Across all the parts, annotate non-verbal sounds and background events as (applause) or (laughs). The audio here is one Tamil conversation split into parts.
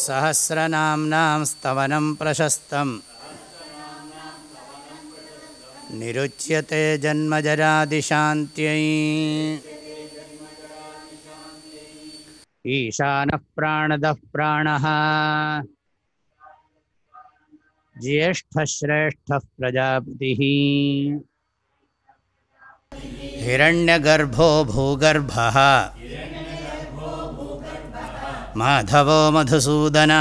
सहस्रनाम्नां स्तवनं प्रशस्तम्। निरुच्यते जन्मजरादिशान्त्यै। ईशानः प्राणदः प्राणः। ज्येष्ठश्रेष्ठः प्रजापतिः। हिरण्यगर्भो भूगर्भः மாதவோ மதுசூதன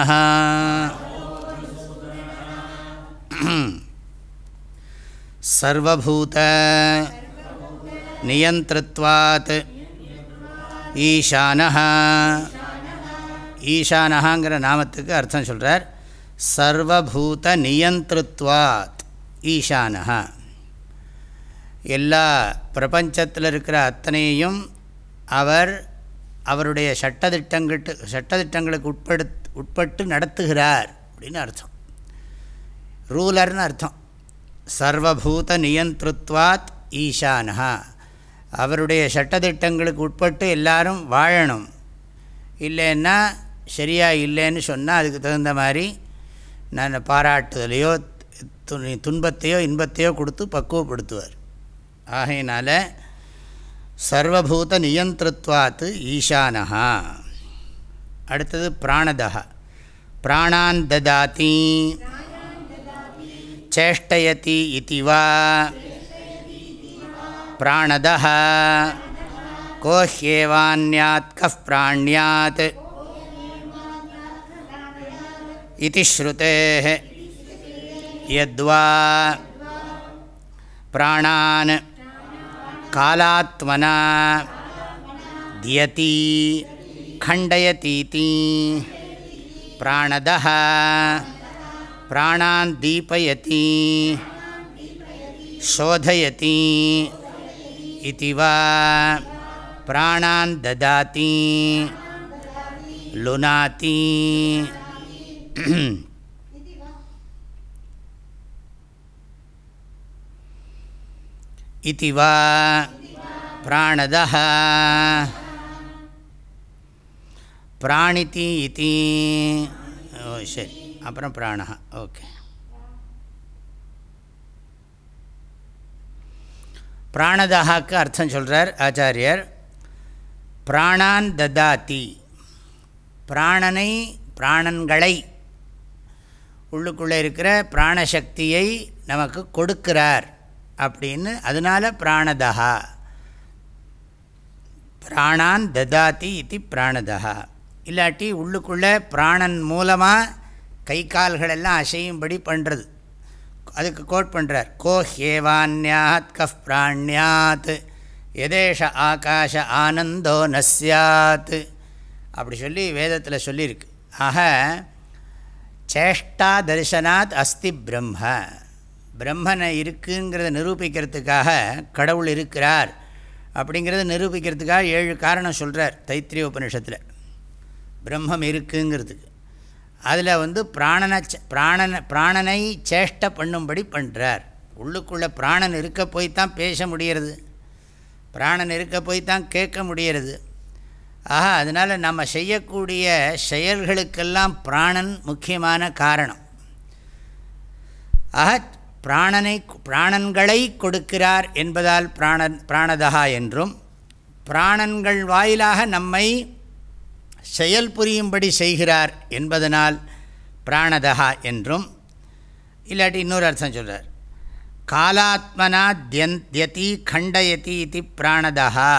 சர்வூத்த நியந்திருத்வாத் ஈசான ஈசானஹாங்கிற நாமத்துக்கு அர்த்தம் சொல்கிறார் சர்வபூத நியந்திருத்வாத் ஈசானஹா எல்லா பிரபஞ்சத்தில் இருக்கிற அத்தனையும் அவர் அவருடைய சட்டத்திட்டங்கிட்டு சட்டத்திட்டங்களுக்கு உட்படு உட்பட்டு நடத்துகிறார் அப்படின்னு அர்த்தம். ரூலர்னு அர்த்தம். சர்வபூத நியந்திருத்வாத் ஈசானா அவருடைய சட்டத்திட்டங்களுக்கு உட்பட்டு எல்லாரும் வாழணும். இல்லைன்னா சரியாக இல்லைன்னு சொன்னால் அதுக்கு தகுந்த மாதிரி நான் பாராட்டுதலையோ துன்பத்தையோ இன்பத்தையோ கொடுத்து பக்குவப்படுத்துவார். ஆகையினால் சர்வபூத நியந்திரத்வாத்து ஈசானஹா அடுத்தது பிராணதா பிராணான் ததாதி. சேஷ்டயதி இதுவா. பிராணதா கோஹ்யேவான்யாத் கஃப் பிராணியாத். இது ஸ்ருதே யத்வா. பிராணான். कालात्मना। द्यति खण्डयतीति। प्राणदः। प्राणान् दीपयति। शोधयति। इति वा। प्राणान् ददाति। लुनाति। इति वा प्राणदः प्राणिति इति ஓ சரி அப்புறம் பிராணா ஓகே பிராணதாக்கு அர்த்தம் சொல்கிறார் ஆச்சாரியர் பிராணான் ததாத்தி பிராணனை பிராணன்களை உள்ளுக்குள்ளே இருக்கிற பிராணசக்தியை நமக்கு கொடுக்கிறார் அப்படின்னு அதனால் பிராணதா பிராணான் ததாத்தி இது பிராணதா இல்லாட்டி உள்ளுக்குள்ளே பிராணன் மூலமாக கை கால்களெல்லாம் அசையும்படி பண்ணுறது அதுக்கு கோட் பண்ணுறார் கோ ஹேவான்யாத் கஃப் பிராணியாத். எதேஷ ஆகாஷ ஆனந்தோ நஸ்யாத். அப்படி சொல்லி வேதத்தில் சொல்லியிருக்கு. ஆக சேஷ்டா தரிசனாத் அஸ்தி பிரம்ம. பிரம்மனை இருக்குங்கிறத நிரூபிக்கிறதுக்காக கடவுள் இருக்கிறார் அப்படிங்கிறத நிரூபிக்கிறதுக்காக ஏழு காரணம் சொல்கிறார் தைத்திரிய உபனிஷத்தில் பிரம்மம் இருக்குங்கிறதுக்கு அதில் வந்து பிராணனை பிராணனை பிராணனை சேஷ்டை பண்ணும்படி பண்ணுறார் உள்ளுக்குள்ளே பிராணன் இருக்க போய் தான் பேச முடிகிறது. பிராணன் இருக்க போய் தான் கேட்க முடிகிறது. ஆஹா அதனால் நம்ம செய்யக்கூடிய செயல்களுக்கெல்லாம் பிராணன் முக்கியமான காரணம். ஆக பிராணனை பிராணன்களை கொடுக்கிறார் என்பதால் பிராணன் பிராணதா என்றும் பிராணன்கள் வாயிலாக நம்மை செயல் புரியும்படி செய்கிறார் என்பதனால் பிராணதா என்றும் இல்லாட்டி இன்னொரு அர்த்தம் சொல்கிறார் காலாத்மனா தியந்தி கண்டயதி இது பிராணதா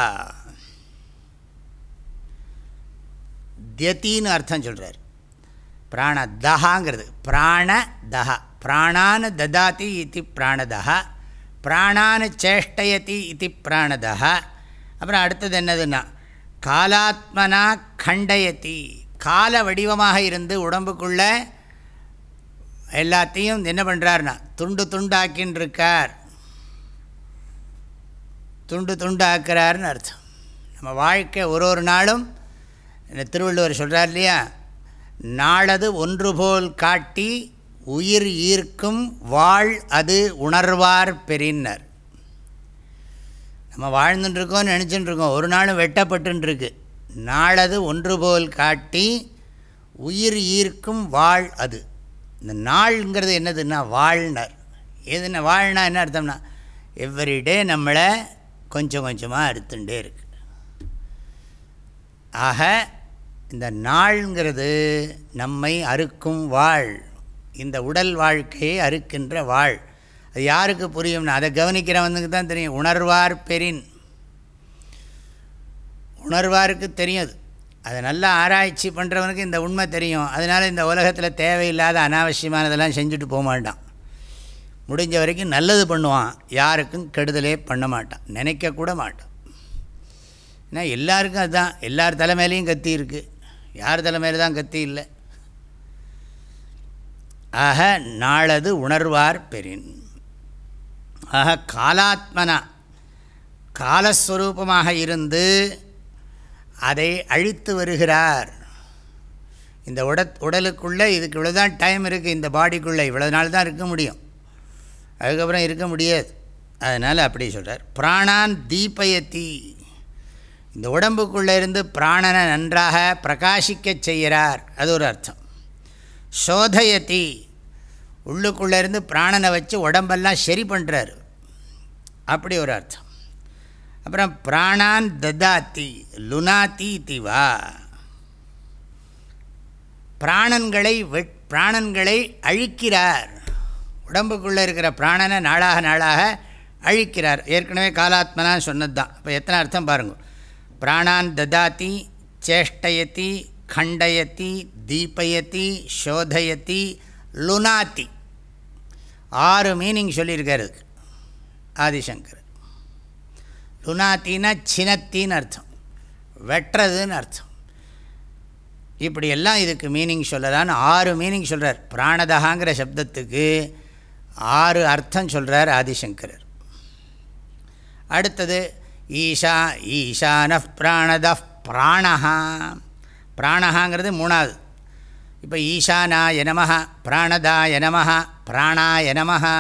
தியத்தின்னு அர்த்தம் சொல்கிறார் பிராணதஹாங்கிறது பிராணதஹ பிராணான் ததாதி இது பிராணதா பிராணான் சேஷ்டயதி இது பிராணதா அப்புறம் அடுத்தது என்னதுன்னா காலாத்மனா கண்டயதி. கால வடிவமாக இருந்து உடம்புக்குள்ள எல்லாத்தையும் என்ன பண்ணுறாருனா துண்டு துண்டாக்கின்னு இருக்கார் துண்டு துண்டாக்குறாருன்னு அர்த்தம். நம்ம வாழ்க்கை ஒரு ஒரு நாளும் இந்த திருவள்ளுவர் சொல்கிறார் இல்லையா நாளது ஒன்று போல் காட்டி உயிர் ஈர்க்கும் வாழ் அது உணர்வார் பெறின்னர் நம்ம வாழ்ந்துட்டுருக்கோம் நினச்சிட்டுருக்கோம் ஒரு நாளும் வெட்டப்பட்டுருக்கு நாளது ஒன்று போல் காட்டி உயிர் ஈர்க்கும் வாழ் அது. இந்த நாள்ங்கிறது என்னதுன்னா வாழ்னர். எதுனா வாழ்னா என்ன அர்த்தம்னா எவ்ரிடே நம்மளை கொஞ்சம் கொஞ்சமாக அறுத்துட்டே இருக்கு. ஆக இந்த நாள்ங்கிறது நம்மை அறுக்கும் வாழ். இந்த உடல் வாழ்க்கையை அறுக்கின்ற வாழ். அது யாருக்கு புரியும்னா அதை கவனிக்கிறவனுக்கு தான் தெரியும். உணர்வார் பெரின். உணர்வாருக்கு தெரியும் அது அதை நல்லா ஆராய்ச்சி பண்ணுறவனுக்கு இந்த உண்மை தெரியும். அதனால் இந்த உலகத்தில் தேவையில்லாத அனாவசியமானதெல்லாம் செஞ்சுட்டு போக மாட்டான். முடிஞ்ச வரைக்கும் நல்லது பண்ணுவான். யாருக்கும் கெடுதலே பண்ண மாட்டான். நினைக்கக்கூட மாட்டான். ஏன்னா எல்லாருக்கும் அதுதான் எல்லார் தலைமையிலையும் கத்தி இருக்குது யார் தலைமையில் தான் கத்தி இல்லை? ஆக நாளது உணர்வார் பெரின் ஆக காலாத்மனா காலஸ்வரூபமாக இருந்து அதை அழித்து வருகிறார். இந்த உட உடலுக்குள்ளே இதுக்கு இவ்வளோ தான் டைம் இருக்குது இந்த பாடிக்குள்ளே இவ்வளோ நாள் தான் இருக்க முடியும். அதுக்கப்புறம் இருக்க முடியாது. அதனால் அப்படி சொல்கிறார் பிராணான் தீபயத்தி இந்த உடம்புக்குள்ளே இருந்து பிராணனை நன்றாக பிரகாசிக்க செய்கிறார். அது ஒரு அர்த்தம். சோதயத்தி உள்ளுக்குள்ளேருந்து பிராணனை வச்சு உடம்பெல்லாம் சரி பண்ணுறாரு அப்படி ஒரு அர்த்தம். அப்புறம் பிராணான் ததாத்தி லுனாத்தி திவா பிராணன்களை வெட் பிராணன்களை அழிக்கிறார். உடம்புக்குள்ளே இருக்கிற பிராணனை நாளாக நாளாக அழிக்கிறார். ஏற்கனவே காலாத்மனான்னு சொன்னது தான் இப்போ எத்தனை அர்த்தம் பாருங்க. பிராணான் ததாத்தி சேஷ்டயத்தி கண்டயத்தி தீபயத்தி சோதயத்தி லுனாத்தி ஆறு மீனிங் சொல்லியிருக்காரு ஆதிசங்கர் லுனாத்தின்னா சினத்தின்னு அர்த்தம் வெட்டுறதுன்னு அர்த்தம் இப்படியெல்லாம் இதுக்கு மீனிங் சொல்லலான்னு ஆறு மீனிங் சொல்கிறார் பிராணதகாங்கிற சப்தத்துக்கு ஆறு அர்த்தம் சொல்கிறார் ஆதிசங்கரர் அடுத்தது ஈஷா ஈஷான பிராணத பிராணஹா பிராணகாங்கிறது மூணாவது. இப்போ ஈசானாய நமஹா பிராணதாய நமஹா பிராணாய நமஹா.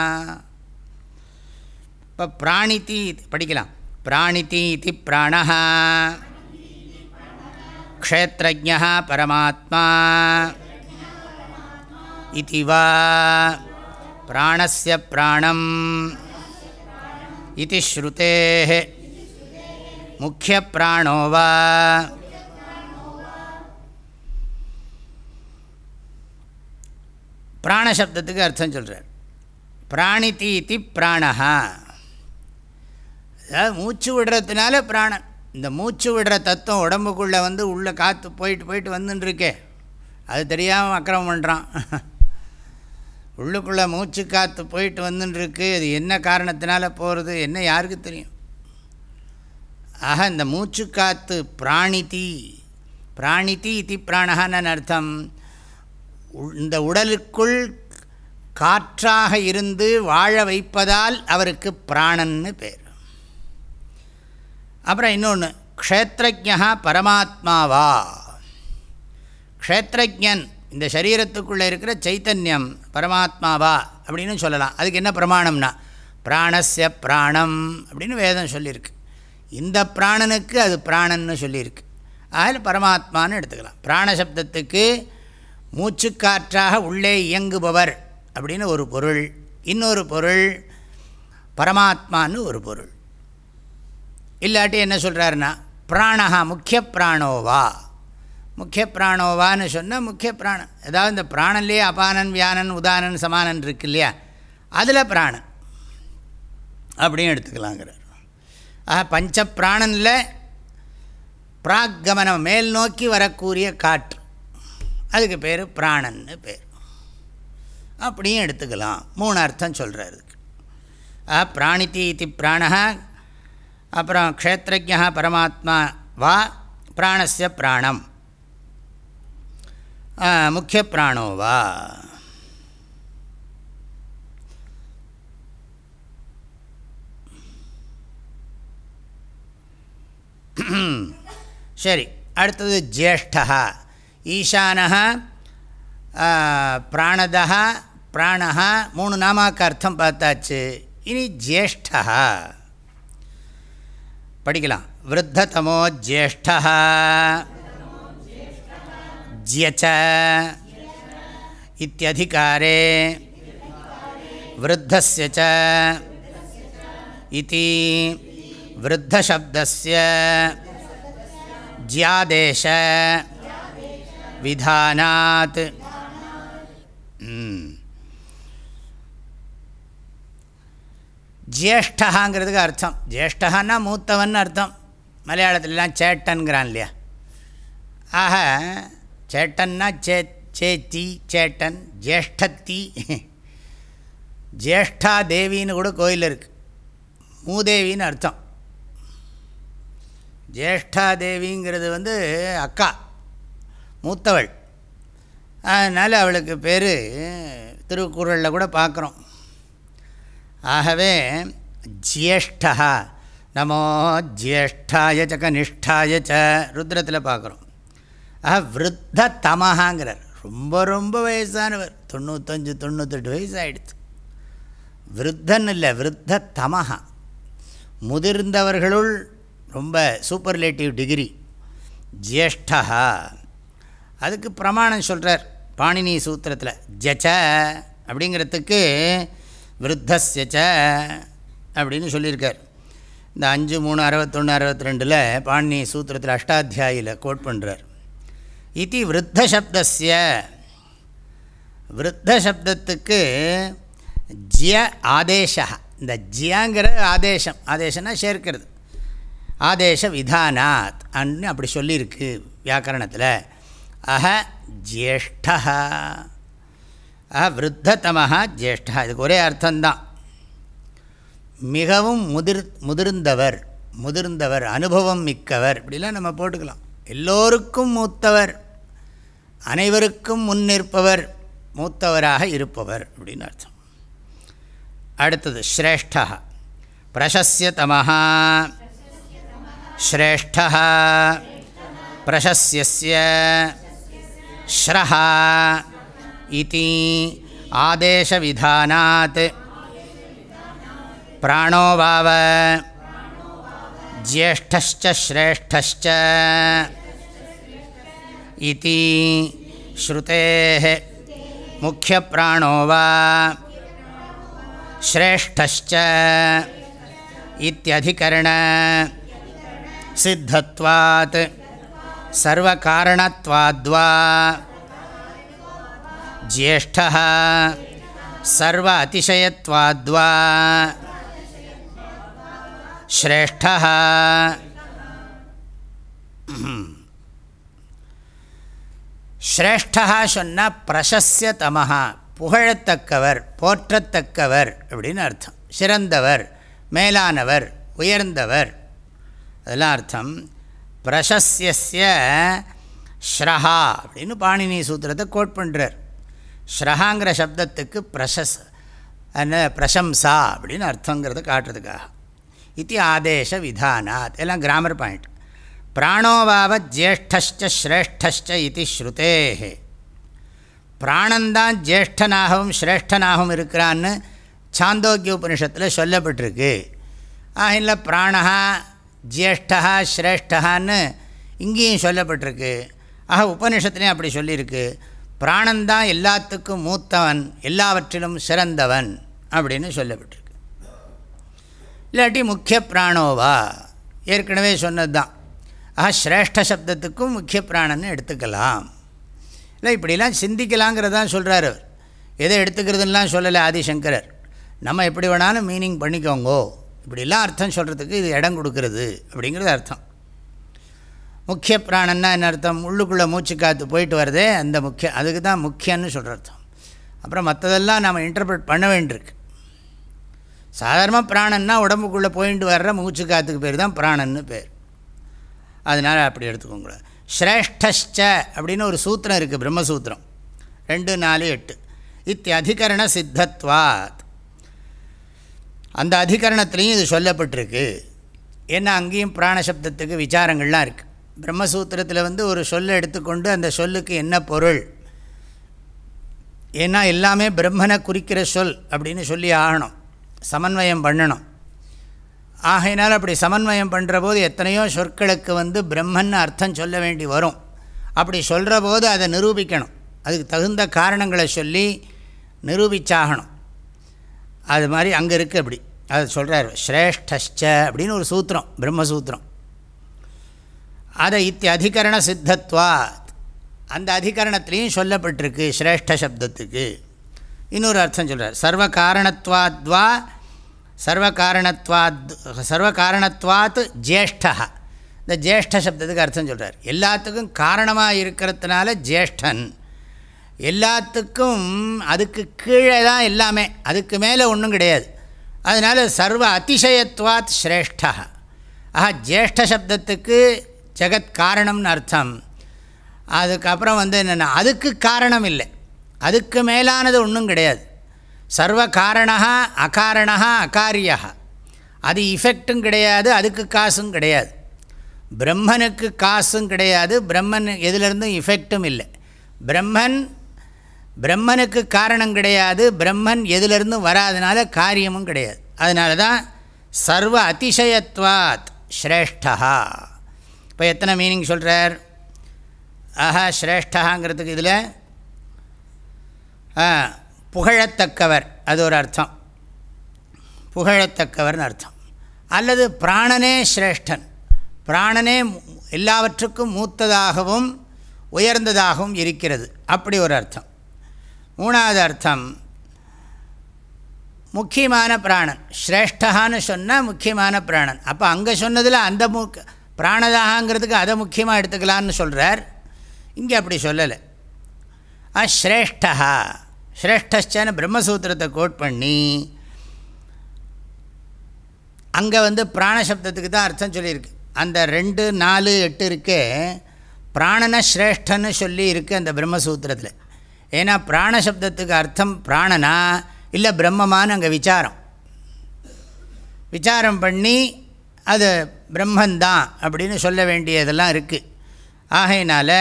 இப்போ பிராணித்தி படிக்கலாம். பிராணித்தி இது பிராணஹா. க்ஷேத்ரஜா பரமாத்மா. இது வா. பிராணஸ்ய பிராணம். இது ஸ்ருதே முக்கிய பிராணோ வா. பிராணசப்தத்துக்கு அர்த்தம் சொல்கிறார் பிராணிதி இத்தி பிராணஹா. அதாவது மூச்சு விடுறதுனால பிராணன். இந்த மூச்சு விடுற தத்துவம் உடம்புக்குள்ளே வந்து உள்ளே காற்று போயிட்டு போயிட்டு வந்துட்டுருக்கே அது தெரியாமல் அக்கிரமம் பண்ணுறான் (laughs) உள்ளுக்குள்ளே மூச்சு காற்று போயிட்டு வந்துட்டுருக்கு அது என்ன காரணத்தினால போகிறது என்ன யாருக்கு தெரியும்? ஆக இந்த மூச்சு காற்று பிராணிதி பிராணிதி இத்தி பிராணஹான்னு அர்த்தம். இந்த உடலுக்குள் காற்றாக இருந்து வாழ வைப்பதால் அவருக்கு பிராணன்னு பேர். அப்புறம் இன்னொன்று க்ஷேத்திரஜா பரமாத்மாவா? க்ஷேத்திரஜன் இந்த சரீரத்துக்குள்ளே இருக்கிற சைத்தன்யம் பரமாத்மாவா? அப்படின்னு சொல்லலாம். அதுக்கு என்ன பிரமாணம்னா பிராணஸ்ய பிராணம் அப்படின்னு வேதம் சொல்லியிருக்கு. இந்த பிராணனுக்கு அது பிராணன்னு சொல்லியிருக்கு. அதில் பரமாத்மான்னு எடுத்துக்கலாம். பிராணசப்தத்துக்கு மூச்சுக்காற்றாக உள்ளே இயங்குபவர் அப்படின்னு ஒரு பொருள். இன்னொரு பொருள் பரமாத்மான்னு ஒரு பொருள். இல்லாட்டி என்ன சொல்கிறாருன்னா பிராணஹா முக்கிய பிராணோவா? முக்கிய பிராணோவான்னு சொன்னால் முக்கிய பிராணம். ஏதாவது இந்த பிராணன்லேயே அபானன் வியானன் உதானன் சமானன் இருக்கு இல்லையா? அதில் பிராணன். அப்படின்னு எடுத்துக்கலாங்கிறார். ஆக பஞ்ச பிராணனில் பிராக்கமனம் மேல் நோக்கி வரக்கூடிய காற்று. அதுக்கு பேர் பிராணன்னு பேர். அப்படியும் எடுத்துக்கலாம். மூணு அர்த்தம் சொல்கிறார் ஆ பிராணிதி இது பிராணா அப்புறம் க்ஷேத்திரஜா பரமாத்மா வா பிராணஸ்ய பிராணம். முக்கிய பிராணோ வா. (clears throat) சரி அடுத்தது ஜேஷ்டா ஈசான பிராணதா பிராணா மூணு நாமாக்கு அர்த்தம் பார்த்தாச்சு இனி ஜேஷ்டா படிக்கலாம் விருத்ததமோ ஜேஷ்டா ஜியச்ச இத்தியதிகாரே விருத்தஸ்ய ச இதி விருத்தசப்தஸ்ய ஜியாதேஷ விதானாத் ஜேஷ்டகாங்கிறதுக்கு அர்த்தம் ஜேஷ்டகான்னா மூத்தவன் அர்த்தம் மலையாளத்துலலாம் சேட்டன்கிறான் இல்லையா ஆக சேட்டன்னா சே சேத்தி சேட்டன் ஜேஷ்டத்தி। ஜேஷ்டா தேவின்னு கூட கோயில் இருக்குது மூதேவின்னு அர்த்தம். ஜேஷ்டா தேவிங்கிறது வந்து அக்கா. மூத்தவள். அதனால் அவளுக்கு பேர் திருக்குறளில் கூட பார்க்குறோம் ஆகவே ஜியேஷ்டா நமோ ஜியேஷ்டாய ச கனிஷ்டாய ச ருத்ரத்தில் பார்க்குறோம் ஆஹா விருத்த தமஹாங்கிறார். ரொம்ப ரொம்ப வயசானவர். தொண்ணூத்தஞ்சு தொண்ணூத்தெட்டு வயசு ஆகிடுது விருத்தன் இல்லை விருத்த தமஹா. முதிர்ந்தவர்களுள் ரொம்ப சூப்பர்லேட்டிவ் டிகிரி. ஜேஷ்டா அதுக்கு பிரமாணம் சொல்கிறார் பாணினி சூத்திரத்தில். ஜச்ச அப்படிங்கிறதுக்கு விருத்தஸ்யச்ச அப்படின்னு சொல்லியிருக்கார். இந்த அஞ்சு மூணு அறுபத்தொன்று அறுபத்தி ரெண்டில் பாணினி சூத்திரத்தில் அஷ்டாத்தியாயில் கோட் பண்ணுறார் இது விருத்த விருத்தசப்தத்துக்கு விருத்த சப்தத்துக்கு ஜிய ஆதேஷா இந்த ஜியாங்கிற ஆதேசம் ஆதேசம்னா சேர்க்கிறது. ஆதேச விதானாத் அன்னு அப்படி சொல்லியிருக்கு வியாக்கரணத்தில். அஹ ஜேஷ்டா அஹ விருத்ததமஹா ஜேஷ்டா இதுக்கு ஒரே அர்த்தம்தான். மிகவும் முதிர் முதிர்ந்தவர் முதிர்ந்தவர் அனுபவம் மிக்கவர். இப்படிலாம் நம்ம போட்டுக்கலாம். எல்லோருக்கும் மூத்தவர் அனைவருக்கும் முன்னிற்பவர் மூத்தவராக இருப்பவர் அப்படின்னு அர்த்தம். அடுத்தது ஸ்ரேஷ்டா பிரசஸ்யதமஹா. ஸ்ரேஷ்டா பிரசஸ்யஸ்ய. श्रः इति आदेशविधानात् प्राणो वाव ज्येष्ठश्च श्रेष्ठश्च इति श्रुतेः मुख्यप्राणो वा श्रेष्ठश्च इत्यधिकरण सिद्धत्वात्। சர்வகாரணத்வாத்வா. ஜேஷ்டா. சர்வ அதிசயத்வாத்வா ஸ்ரேஷ்டா. ஸ்ரேஷ்டா சொன்னால் பிரசஸ்யதமஹா. புகழத்தக்கவர் போற்றத்தக்கவர் அப்படின்னு அர்த்தம். சிறந்தவர் மேலானவர் உயர்ந்தவர். அதெல்லாம் அர்த்தம். பிரசஸ்ய ஸ்ரஹா அப்படின்னு பாணினி சூத்திரத்தை கோட் பண்ணுறார் ஸ்ரஹாங்கிற சப்தத்துக்கு பிரசஸ் என்ன பிரசம்சா அப்படின்னு அர்த்தங்கிறத காட்டுறதுக்காக. இது ஆதேச விதானாத் எல்லாம் கிராமர் பாயிண்ட் பிராணோபாவ ஜேஷ்டஸ்ச ஸ்ரேஷ்டஸ்ச இது ஸ்ருதே பிராணந்தான் ஜேஷ்டனாகவும் ஸ்ரேஷ்டனாகவும் இருக்கிறான்னு சாந்தோக்கிய உபனிஷத்தில் சொல்லப்பட்டிருக்கு. ஆகில பிராணா ஜேஷ்டா ஸ்ரேஷ்டகான்னு இங்கேயும் சொல்லப்பட்டிருக்கு. ஆக உபனிஷத்துலேயும் அப்படி சொல்லியிருக்கு. பிராணந்தான் எல்லாத்துக்கும் மூத்தவன் எல்லாவற்றிலும் சிறந்தவன் அப்படின்னு சொல்லப்பட்டிருக்கு. இல்லாட்டி முக்கிய பிராணோவா? ஏற்கனவே சொன்னது தான் ஆக ஸ்ரேஷ்ட சப்தத்துக்கும் முக்கிய பிராணன்னு எடுத்துக்கலாம். இல்லை இப்படிலாம் சிந்திக்கலாங்கிறதான் சொல்கிறார் அவர். எதை எடுத்துக்கிறதுலாம் சொல்லலை ஆதிசங்கரர். நம்ம எப்படி வேணாலும் மீனிங் பண்ணிக்கோங்கோ. இப்படிலாம் அர்த்தம் சொல்கிறதுக்கு இது இடம் கொடுக்கறது அப்படிங்கிறது அர்த்தம். முக்கிய பிராணன்னா என்ன அர்த்தம்? உள்ளுக்குள்ளே மூச்சு காற்று போயிட்டு வரதே அந்த முக்கிய அதுக்கு தான் முக்கியன்னு சொல்கிற அர்த்தம். அப்புறம் மற்றதெல்லாம் நம்ம இன்டர்பிரட் பண்ண வேண்டியிருக்கு. சாதாரணமாக பிராணன்னா உடம்புக்குள்ளே போயிட்டு வர்ற மூச்சு காற்றுக்கு பேர் தான் பிராணன்னு பேர். அதனால் அப்படி எடுத்துக்கோங்க. ஸ்ரேஷ்டச்ச அப்படின்னு ஒரு சூத்திரம் இருக்குது பிரம்மசூத்திரம். ரெண்டு நாலு எட்டு. இத்தியதிகரண சித்தத்வாத். அந்த அதிகரணத்துலேயும் இது சொல்லப்பட்டிருக்கு. ஏன்னா அங்கேயும் பிராணசப்தத்துக்கு விசாரங்கள்லாம் இருக்குது பிரம்மசூத்திரத்தில் வந்து ஒரு சொல்லை எடுத்துக்கொண்டு அந்த சொல்லுக்கு என்ன பொருள்? ஏன்னா எல்லாமே பிரம்மனை குறிக்கிற சொல் அப்படின்னு சொல்லி ஆகணும். சமன்வயம் பண்ணணும். ஆகையினால் அப்படி சமன்வயம் பண்ணுற போது எத்தனையோ சொற்களுக்கு வந்து பிரம்மன் அர்த்தம் சொல்ல வேண்டி வரும். அப்படி சொல்கிற போது அதை நிரூபிக்கணும். அதுக்கு தகுந்த காரணங்களை சொல்லி நிரூபிச்சாகணும். அது மாதிரி அங்கே இருக்குது அப்படி. அது சொல்கிறார் ஸ்ரேஷ்டச்ச அப்படின்னு ஒரு சூத்திரம் பிரம்மசூத்திரம். அதை இத்தி அதிகரண சித்தத்வாத். அந்த அதிகரணத்துலேயும் சொல்லப்பட்டிருக்கு ஸ்ரேஷ்ட சப்தத்துக்கு. இன்னொரு அர்த்தம் சொல்கிறார் சர்வ காரணத்வாத்வா சர்வ காரணத்வாத் சர்வ காரணத்வாத் ஜேஷ்டா இந்த ஜேஷ்ட சப்தத்துக்கு அர்த்தம் சொல்கிறார் எல்லாத்துக்கும் காரணமாக இருக்கிறதுனால ஜேஷ்டன். எல்லாத்துக்கும் அதுக்கு கீழே தான் எல்லாமே. அதுக்கு மேலே ஒன்றும் கிடையாது. அதனால் சர்வ அதிசயத்வாத் ஸ்ரேஷ்டா ஆஹா ஜேஷ்ட சப்தத்துக்கு ஜெகத் காரணம்னு அர்த்தம். அதுக்கப்புறம் வந்து என்னென்னா அதுக்கு காரணம் இல்லை. அதுக்கு மேலானது ஒன்றும் கிடையாது. சர்வ காரணா அகாரணா அகாரியா. அது இஃபெக்டும் கிடையாது அதுக்கு காசும் கிடையாது. பிரம்மனுக்கு காசும் கிடையாது பிரம்மன் எதுலேருந்தும் இஃபெக்டும் இல்லை. பிரம்மன் பிரம்மனுக்கு காரணம் கிடையாது பிரம்மன் எதிலிருந்தும் வராதனால காரியமும் கிடையாது. அதனால தான் சர்வ அதிசயத்வாத் ஸ்ரேஷ்டா. இப்போ எத்தனை மீனிங் சொல்கிறார் ஆஹா ஸ்ரேஷ்டகாங்கிறதுக்கு இதில் புகழத்தக்கவர் அது ஒரு அர்த்தம். புகழத்தக்கவர்னு அர்த்தம். அல்லது பிராணனே சிரேஷ்டன் பிராணனே எல்லாவற்றுக்கும் மூத்ததாகவும் உயர்ந்ததாகவும் இருக்கிறது. அப்படி ஒரு அர்த்தம். மூணாவது அர்த்தம் முக்கியமான பிராணன். ஸ்ரேஷ்டகான்னு சொன்னால் முக்கியமான பிராணன். அப்போ அங்கே சொன்னதில் அந்த முக் பிராணதாகங்கிறதுக்கு அதை முக்கியமாக எடுத்துக்கலான்னு சொல்கிறார் இங்கே அப்படி சொல்லலை. அஸ்ரேஷ்டா ஸ்ரேஷ்டன்னு பிரம்மசூத்திரத்தை கோட் பண்ணி அங்கே வந்து பிராணசப்தத்துக்கு தான் அர்த்தம் சொல்லியிருக்கு. அந்த ரெண்டு நாலு எட்டு இருக்கே பிராணன ஸ்ரேஷ்டன்னு சொல்லி இருக்குது அந்த பிரம்மசூத்திரத்தில். ஏன்னா பிராணசப்தத்துக்கு அர்த்தம் பிராணனா இல்லை பிரம்மமானு அங்கே விசாரம். விசாரம் பண்ணி அது பிரம்மந்தான் அப்படின்னு சொல்ல வேண்டியதெல்லாம் இருக்குது ஆகையினால்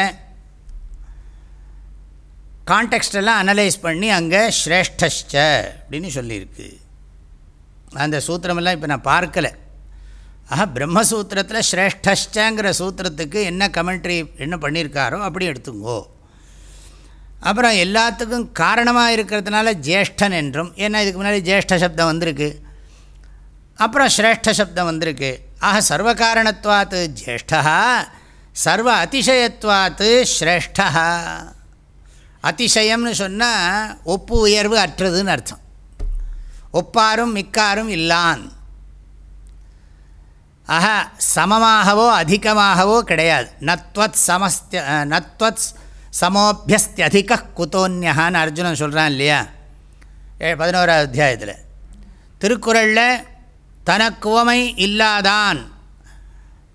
கான்டெக்ஸ்டெல்லாம் அனலைஸ் பண்ணி அங்கே ஸ்ரேஷ்டச்ச அப்படின்னு சொல்லியிருக்கு. அந்த சூத்திரமெல்லாம் இப்போ நான் பார்க்கலை. ஆஹா பிரம்மசூத்திரத்தில் ஸ்ரேஷ்டங்கிற சூத்திரத்துக்கு என்ன கமெண்ட்ரி என்ன பண்ணியிருக்காரோ அப்படி எடுத்துங்கோ. அப்புறம் எல்லாத்துக்கும் காரணமாக இருக்கிறதுனால ஜேஷ்டன் என்றும் ஏன்னா இதுக்கு முன்னாடி ஜேஷ்ட சப்தம் வந்திருக்கு. அப்புறம் ஸ்ரேஷ்ட சப்தம் வந்திருக்கு. ஆக சர்வ காரணத்வாத்து ஜேஷ்டா சர்வ அதிசயத்துவாத்து ஸ்ரேஷ்டா அதிசயம்னு சொன்னால் ஒப்பு உயர்வு அற்றதுன்னு அர்த்தம். ஒப்பாரும் மிக்காரும் இல்லான். ஆக சமமாகவோ அதிகமாகவோ கிடையாது. நத்வத் சமஸ்த நத்வத் சமோபியஸ்தியதிக குத்தோன்யகான்னு அர்ஜுனன் சொல்கிறான் இல்லையா? ஏ பதினோராவது அத்தியாயத்தில். திருக்குறளில் தனக்குவமை இல்லாதான்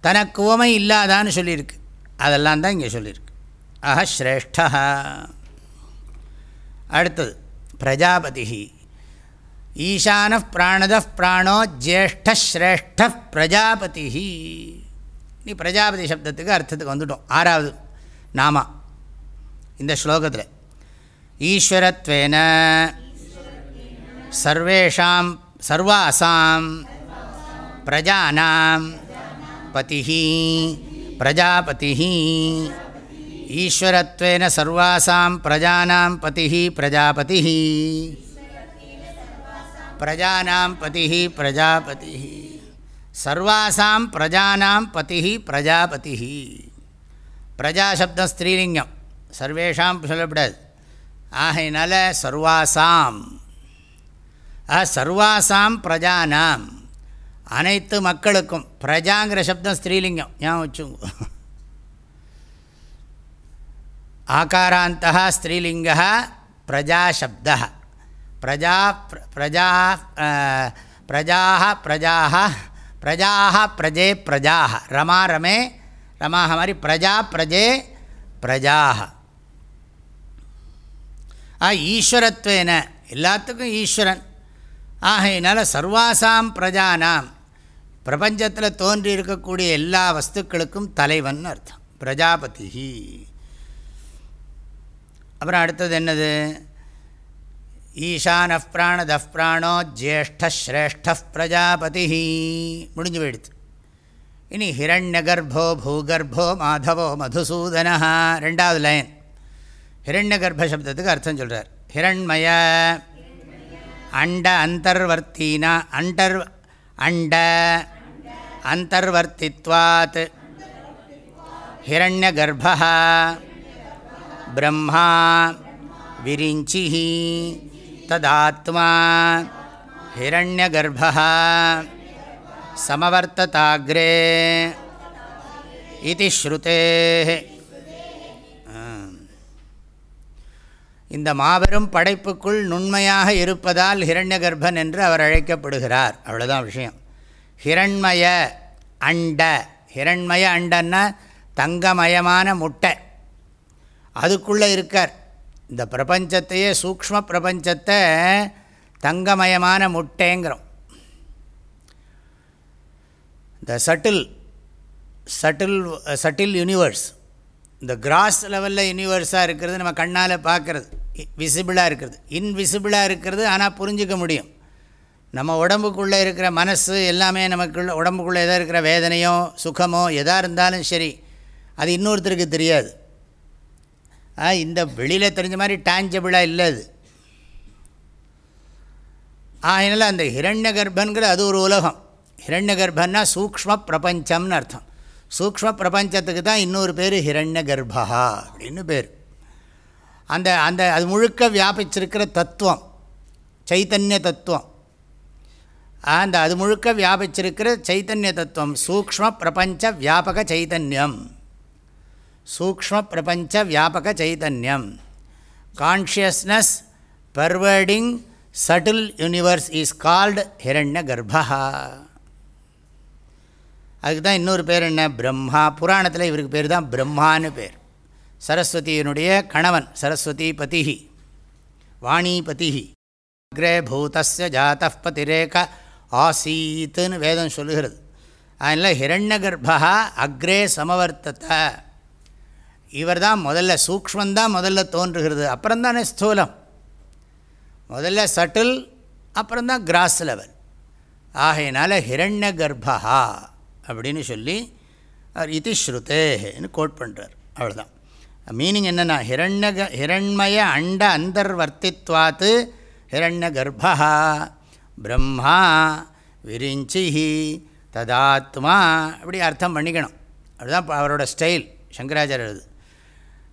தனக்குவமை இல்லாதான்னு சொல்லியிருக்கு. அதெல்லாம் தான் இங்கே சொல்லியிருக்கு. அஹ ஸ்ரேஷ்டா அடுத்தது பிரஜாபதி ஈசான பிராணத பிராணோ ஜேஷ்டஸ்ரேஷ்ட பிரஜாபதி நீ பிரஜாபதி சப்தத்துக்கு அர்த்தத்துக்கு வந்துட்டோம். ஆறாவது நாமா. இந்த ஸ்லோகத்தில். ஈஸ்வரத்வேன சர்வேஷாம் சர்வாசாம் பிரஜானாம் பதி பிரஜாபதி ஈஸ்வரத்வேன சர்வாசாம் பிரஜானாம் பதி பிரஜாபதி பிரஜானாம் பதி பிரஜாபதி சர்வாசாம் பிரஜானாம் பதி பிரஜாபதி பிரஜாசப்தம் ஸ்திரீலிங்கம். சர்வேஷாம் சொல்லப்படாது. ஆகையினால சர்வாசாம். சர்வாசாம் பிரஜானாம். அனைத்து மக்களுக்கும் பிரஜாங்கிற சப்தம் ஸ்திரீலிங்கம் ஏன் வச்சுங்க ஆகாராந்தா ஸ்திரீலிங்க பிரஜாசப்த பிரஜா பிரஜா பிரஜாக பிரஜாக பிரஜாக பிரஜே பிரஜாக ரமா ரமே ரமாக மாதிரி பிரஜா பிரஜே பிரஜாக ஆ ஈஸ்வரத்வேன. எல்லாத்துக்கும் ஈஸ்வரன். ஆகையினால் சர்வாசாம் பிரஜானாம். பிரபஞ்சத்தில் தோன்றி இருக்கக்கூடிய எல்லா வஸ்துக்களுக்கும் தலைவன் அர்த்தம். பிரஜாபதி அப்புறம் அடுத்தது என்னது? ஈசான பிராணத பிராணோ ஜேஷ்டிரேஷ்ட பிரஜாபதி முடிஞ்சு போயிடுது. இனி ஹிரண்யகர்போ பூகர்போ மாதவோ மதுசூதனா ரெண்டாவது லைன். ஹிரண்ய கர்ப்பசப்தத்துக்கு அர்த்தம் சொல்கிறார் ஹிரண்மய அண்ட அந்தர்வர்த்தினா அண்டர் அண்ட அந்தர்வர்த்தித்வாத். ஹிரண்ய கர்ப்பா பிரம்மா விரிஞ்சி ததாத்மா. ஹிரண்ய கர்ப்பா சமவர்த்ததாகிரே. இது ஸ்ருதே இந்த மாபெரும் படைப்புக்குள் நுண்மையாக இருப்பதால் ஹிரண்ய கர்ப்பன் என்று அவர் அழைக்கப்படுகிறார். அவ்வளோதான் விஷயம். ஹிரண்மய அண்ட. ஹிரண்மய அண்டன்னா தங்கமயமான முட்டை. அதுக்குள்ளே இருக்கார். இந்த பிரபஞ்சத்தையே சூக்ம பிரபஞ்சத்தை தங்கமயமான முட்டைங்கிறோம். இந்த சட்டில் சட்டில் சட்டில் யூனிவர்ஸ். இந்த கிராஸ் லெவலில் யூனிவர்ஸாக இருக்கிறது நம்ம கண்ணால் பார்க்குறது. விசிபிளாக இருக்கிறது. இன்விசிபிளாக இருக்கிறது ஆனால் புரிஞ்சிக்க முடியும். நம்ம உடம்புக்குள்ளே இருக்கிற மனசு எல்லாமே நமக்குள்ள உடம்புக்குள்ளே எதாக இருக்கிற வேதனையோ சுகமோ எதாக இருந்தாலும் சரி அது இன்னொருத்தருக்கு தெரியாது. இந்த வெளியில் தெரிஞ்ச மாதிரி டேஞ்சபிளாக இல்லை அது. அதனால் அந்த ஹிரண்ய கர்ப்பன்கிற அது ஒரு உலகம். ஹிரண்ய கர்ப்பன்னா சூக்ம பிரபஞ்சம்னு அர்த்தம். சூக்ம பிரபஞ்சத்துக்கு தான் இன்னொரு பேர் ஹிரண்ய கர்ப்பா அப்படின்னு பேர். அந்த அந்த அது முழுக்க வியாபிச்சிருக்கிற தத்துவம். சைத்தன்ய தத்துவம். அந்த அது முழுக்க வியாபிச்சிருக்கிற சைத்தன்ய தத்துவம். சூக்ம பிரபஞ்ச வியாபக சைத்தன்யம். சூக்ம பிரபஞ்ச வியாபக சைத்தன்யம். Consciousness pervading subtle universe is called Hiranyagarbha அதுக்கு தான் இன்னொரு பேர் என்ன? பிரம்மா. புராணத்தில் இவருக்கு பேர் தான் பிரம்மான்னு பேர். சரஸ்வதியினுடைய கணவன் சரஸ்வதி பதிஹி. வாணிபதிஹி. அக்ரே பூதஸ்ய ஜாத பதிரேக ஆசீத்துன்னு வேதம் சொல்லுகிறது. அதனால் ஹிரண்ய கர்ப்பா அக்ரே சமவர்த்தத்தை இவர் தான் முதல்ல சூக்மந்தான் முதல்ல தோன்றுகிறது. அப்புறம்தானே ஸ்தூலம். முதல்ல சட்டில் அப்புறம்தான் கிராஸ் லெவல். ஆகையினால ஹிரண்ய கர்ப்பா அப்படின்னு சொல்லி இது ஸ்ருதேன்னு கோட் பண்ணுறார் அவ்வளோதான் மீனிங் என்னென்னா ஹிரண்ய ஹிரண்மய அண்ட அந்தர்வர்த்தித்வாத்து ஹிரண்ய கர்ப்பா பிரம்மா விரிஞ்சி ததாத்மா இப்படி அர்த்தம் பண்ணிக்கணும். அதுதான் அவரோட ஸ்டைல் சங்கராச்சாரியது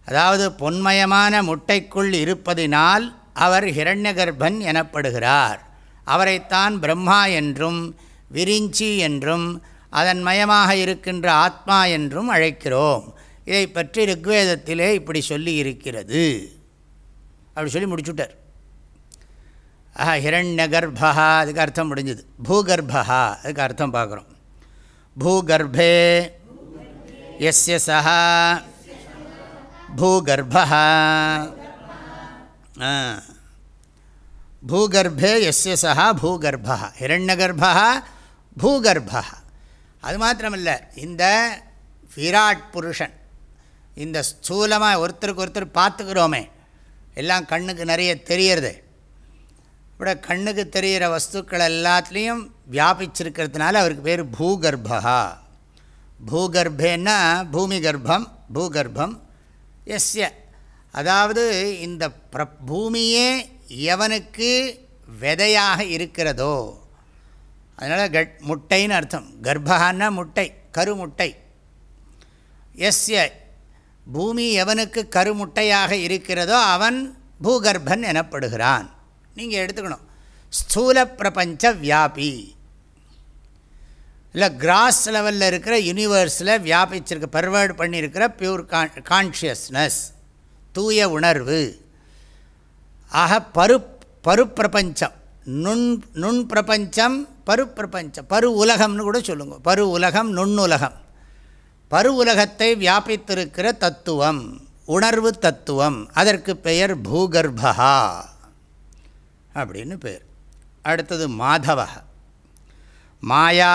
அதாவது பொன்மயமான முட்டைக்குள் இருப்பதினால் அவர் ஹிரண்யகர்ப்பன் எனப்படுகிறார். அவரைத்தான் பிரம்மா என்றும் விரிஞ்சி என்றும் அதன் மயமாக இருக்கின்ற ஆத்மா என்றும் அழைக்கிறோம். இதை பற்றி ருக்வேதத்திலே இப்படி சொல்லி இருக்கிறது அப்படி சொல்லி முடிச்சுட்டார். ஆஹா ஹிரண்யகர்ப்பா அதுக்கு அர்த்தம் முடிஞ்சது. பூகர்பா அதுக்கு அர்த்தம் பார்க்குறோம். பூகர்ப்பே எஸ்ய பூகர்பா பூகர்பே எஸ் எஸ்ய சஹா ஹிரண்ய கர்ப்பா பூகர்பா அது மாத்திரமில்லை. இந்த விராட் புருஷன் இந்த ஸ்தூலமாக ஒருத்தருக்கு ஒருத்தர் பார்த்துக்கிறோமே. எல்லாம் கண்ணுக்கு நிறைய தெரியறது. இப்படி கண்ணுக்கு தெரிகிற வஸ்துக்கள் எல்லாத்துலேயும் வியாபிச்சிருக்கிறதுனால அவருக்கு பேர் பூகர்பா. பூகர்பேன்னா பூமி கர்ப்பம் பூகர்ப்பம் எஸ்ய. அதாவது இந்த பிர பூமியே எவனுக்கு விதையாக இருக்கிறதோ. அதனால் கட் முட்டைன்னு அர்த்தம். கர்ப்பகான்னா முட்டை கருமுட்டை. எஸ்ய பூமி எவனுக்கு கருமுட்டையாக இருக்கிறதோ அவன் பூகர்ப்பன் எனப்படுகிறான். நீங்கள் எடுத்துக்கணும். ஸ்தூல பிரபஞ்ச வியாபி. இல்லை கிராஸ் லெவலில் இருக்கிற யூனிவர்ஸில் வியாபிச்சிருக்க பர்வேர்டு பண்ணியிருக்கிற பியூர் கான் கான்ஷியஸ்னஸ் தூய உணர்வு. ஆக பரு பருப்பிரபஞ்சம். நுண் நுண் பிரபஞ்சம் பருப்பிரபஞ்சம். பரு உலகம்னு கூட சொல்லுங்க. பரு உலகம் நுண்ணுலகம். பரு உலகத்தை வியாபித்திருக்கிற தத்துவம் உணர்வு தத்துவம். அதற்கு பெயர் பூகர்பா அப்படின்னு பேர். அடுத்தது மாதவ. மாயா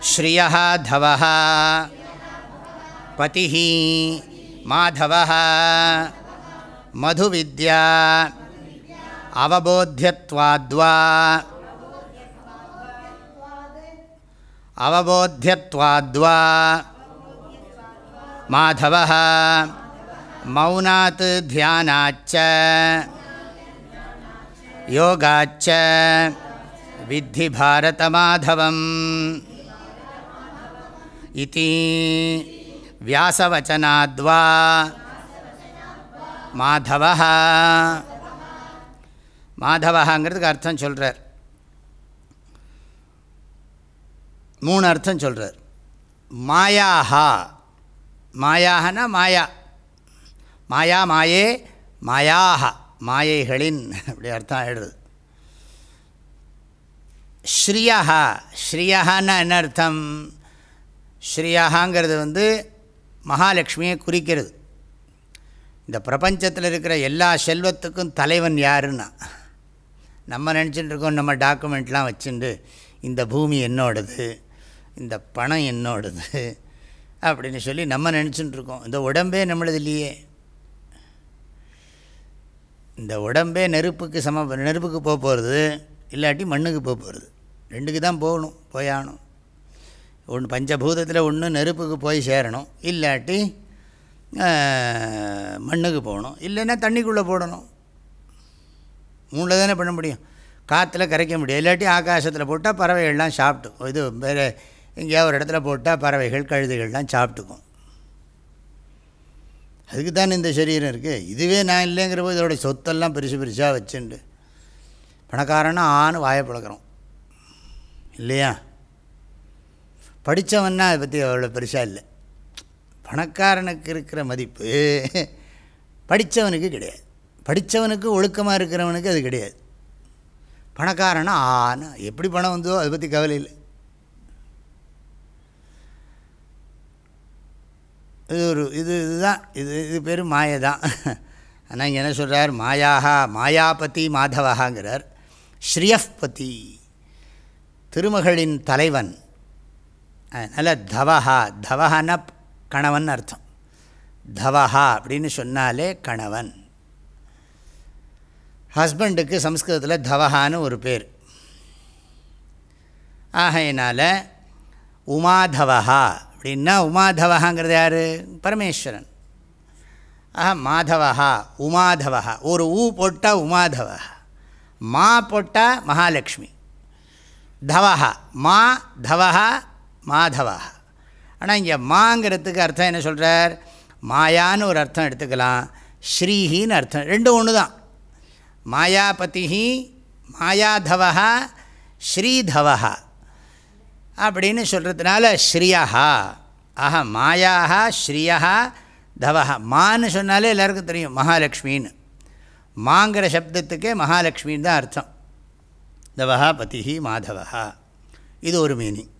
ஸ்ரீய தவ. பதி மாதவ. மதுவித்யா அவபோத்தியத்வாத்வா அவபோத்தியத்வாத்வா மாதவ மௌனாத் தியானாச்ச யோகாச்ச வித்தி பாரதமாதவம் இதி வியாசவச்சனாத்வா மாதவ மாதவங்கிறதுக்கு அர்த்தம் சொல்கிறார் மூணு அர்த்தம் சொல்கிறார் மாயாஹா. மாயாகனா மாயா. மாயா மாயே மாயாக மாயைகளின் அப்படி அர்த்தம் ஆகிடுது ஸ்ரீயா ஸ்ரீயான்னா என்ன அர்த்தம்? ஸ்ரீயஹாங்கிறது வந்து மகாலட்சுமியை குறிக்கிறது. இந்த பிரபஞ்சத்தில் இருக்கிற எல்லா செல்வத்துக்கும் தலைவன் யாருன்னா? நம்ம நினச்சிட்டு இருக்கோம் நம்ம டாக்குமெண்ட்லாம் வச்சுட்டு இந்த பூமி என்னோடது? இந்த பணம் என்னோடது அப்படின்னு சொல்லி நம்ம நினச்சிட்டு இருக்கோம் இந்த உடம்பே நம்மளது இல்லையே. இந்த உடம்பே நெருப்புக்கு சம நெருப்புக்கு போக போகிறது இல்லாட்டி மண்ணுக்கு போக போகிறது ரெண்டுக்கு தான் போகணும் போயாகணும். ஒன்று பஞ்சபூதத்தில் ஒன்று நெருப்புக்கு போய் சேரணும். இல்லாட்டி மண்ணுக்கு போகணும். இல்லைன்னா தண்ணிக்குள்ளே போடணும். மூணில் தானே பண்ண முடியும். காற்றுல கரைக்க முடியும் இல்லாட்டி ஆகாசத்தில் போட்டால் பறவைகள்லாம் சாப்பிட்டு இது வேறு எங்கேயாவது ஒரு இடத்துல போட்டால் பறவைகள் கழுதைகள்லாம் சாப்பிட்டுக்கும். அதுக்கு தானே இந்த சரீரம் இருக்குது இதுவே நான் இல்லைங்கிற போது இதோட சொத்தெல்லாம் பெருசு பெருசாக வச்சுண்டு பணக்காரனா ஆன்னு வாயை பழக்கிறோம் இல்லையா? படித்தவன்னா அதை பற்றி அவ்வளோ பெருசாக இல்லை. பணக்காரனுக்கு இருக்கிற மதிப்பு படித்தவனுக்கு கிடையாது. படித்தவனுக்கு ஒழுக்கமாக இருக்கிறவனுக்கு அது கிடையாது. பணக்காரனா ஆனா எப்படி பணம் வந்தோ அதை பற்றி கவலை இல்லை. இது ஒரு இது இதுதான். இது இது பேர் மாயை தான். ஆனால் இங்கே என்ன சொல்கிறார் மாயாகா மாயாபதி மாதவகாங்கிறார். ஸ்ரீயப்பதி திருமகளின் தலைவன். அதனால் தவஹா தவஹான கணவன் அர்த்தம். தவஹா அப்படின்னு சொன்னாலே கணவன். ஹஸ்பண்டுக்கு சம்ஸ்கிருதத்தில் தவஹான்னு ஒரு பேர். ஆகையினால் உமாதவஹா அப்படின்னா உமாதவஹாங்கிறது யார்? பரமேஸ்வரன். ஆஹா மாதவஹா உமாதவஹா. ஒரு ஊ போட்டால் உமாதவஹா. மா போட்டால் மகாலட்சுமி. தவஹா மா தவஹா மாதவஹா. ஆனால் இங்கே மாங்கிறதுக்கு அர்த்தம் என்ன சொல்கிறார் மாயான்னு ஒரு அர்த்தம் எடுத்துக்கலாம். ஸ்ரீஹின்னு அர்த்தம். ரெண்டும் ஒன்று தான் மாயாபதி மாயாதவஹா ஸ்ரீதவஹா. அப்படின்னு சொல்கிறதுனால ஸ்ரீயா ஆஹா மாயா ஸ்ரீயா தவஹா. மான்னு சொன்னாலே எல்லாருக்கும் தெரியும் மகாலட்சுமின்னு. மாங்கிற சப்தத்துக்கே மகாலட்சுமின்னு தான் அர்த்தம். தவஹா பதி மாதவா இது ஒரு மீனிங்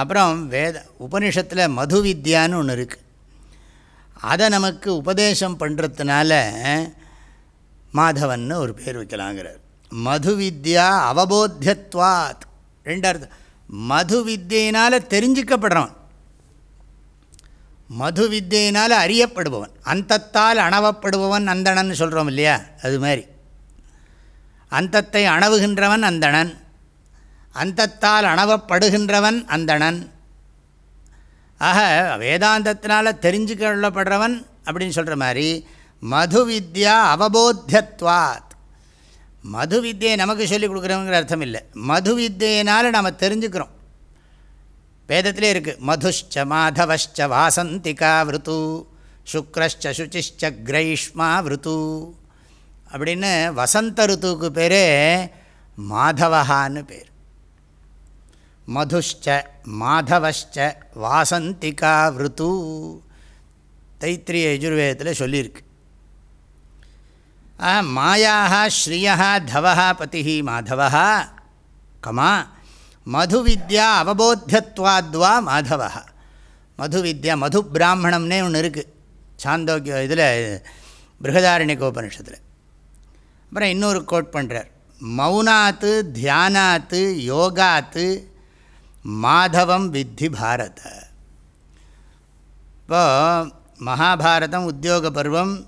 அப்புறம் வேத உபனிஷத்தில் மது வித்யான்னு ஒன்று இருக்குது அதை நமக்கு உபதேசம் பண்ணுறதுனால மாதவன்னு ஒரு பேர் வைக்கலாங்கிறார். மது வித்யா அவபோத்தியத்வாத். ரெண்டு அர்த்தம். மது வித்தியினால் தெரிஞ்சிக்கப்படுறவன். மது வித்தியினால் அறியப்படுபவன். அந்தத்தால் அணவப்படுபவன் அந்தணன் சொல்கிறோம் இல்லையா? அது மாதிரி. அந்தத்தை அணவுகின்றவன் அந்தணன். அந்தத்தால் அணவப்படுகின்றவன் அந்தணன். ஆக வேதாந்தத்தினால் தெரிஞ்சு கொள்ளப்படுறவன் அப்படின்னு சொல்கிற மாதிரி மது வித்யா அவபோத்தியத்வாத். மது வித்தியை நமக்கு சொல்லிக் கொடுக்குறவங்கிற அர்த்தம் இல்லை மது வித்தியினால் நாம் தெரிஞ்சுக்கிறோம். வேதத்திலே இருக்குது மதுஷ்ச மாதவஷ்ச வாசந்திகா விருத்து சுக்ரஷ்ச சுச்சிஷ்ச கிரைஷ்மா விருத்து அப்படின்னு வசந்த ருத்துவுக்கு பேர் மாதவஹான்னு பேர். மதுஷ்ச மாதவஷ்ச வாசந்திகா விருத்து தைத்திரிய யஜுர்வேதத்தில் சொல்லியிருக்கு. மாயாக ஸ்ரீயா தவா பதி மாதவா கமா மது வித்யா அவபோத்தியத்வாத்வா மாதவா மது வித்யா மது பிராமணம்னே ஒன்று இருக்குது சாந்தோக்கிய இதில் பிருகதாரண்யக உபனிஷத்தில் அப்புறம் இன்னொரு கோட் பண்ணுறார் மௌனாத்து தியானாத்து யோகாத்து மாதவம் வித்தி பாரத. இப்போ மகாபாரதம் உத்தியோக பருவம்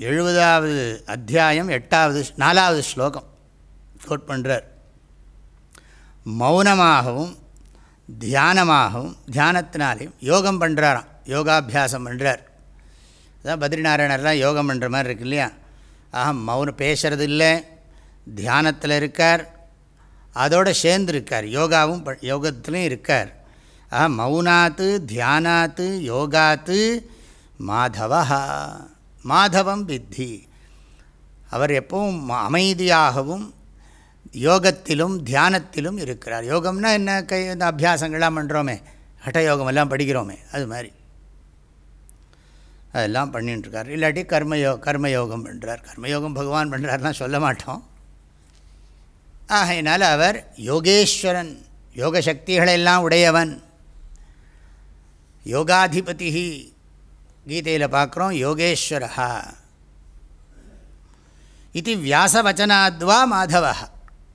எழுபதாவது அத்தியாயம் எட்டாவது நாலாவது ஸ்லோகம் கோட் பண்ணுறார் மௌனமாகவும் தியானமாகவும் தியானத்தினாலையும் யோகம் பண்ணுறாராம் யோகாபியாசம் பண்ணுறார் அதான் பத்ரிநாராயணர்லாம் யோகம் பண்ணுற மாதிரி இருக்கு இல்லையா? ஆஹா மௌனம் பேசுகிறது இல்லை தியானத்தில் இருக்கார் அதோடு சேர்ந்து இருக்கார். யோகாவும் யோகத்துலேயும் இருக்கார். ஆஹா மௌனாத்து தியானாத்து யோகாத்து மாதவா மாதவம் வித்தி. அவர் எப்பவும் அமைதியாகவும் யோகத்திலும் தியானத்திலும் இருக்கிறார். யோகம்னா என்ன? கை இந்த அபியாசங்கள்லாம் பண்ணுறோமே ஹட்டயோகம் எல்லாம் படிக்கிறோமே. அது மாதிரி. அதெல்லாம் பண்ணிட்டுருக்கார் இல்லாட்டி கர்மயோ கர்மயோகம் பண்ணுறார் கர்மயோகம் பகவான் பண்ணுறாருலாம் சொல்ல மாட்டோம். ஆகையினால் அவர் யோகேஸ்வரன் யோக சக்திகளெல்லாம் உடையவன். யோகாதிபதி கீதையில் பார்க்குறோம் யோகேஸ்வரா இது வியாசவச்சனாத்வா மாதவா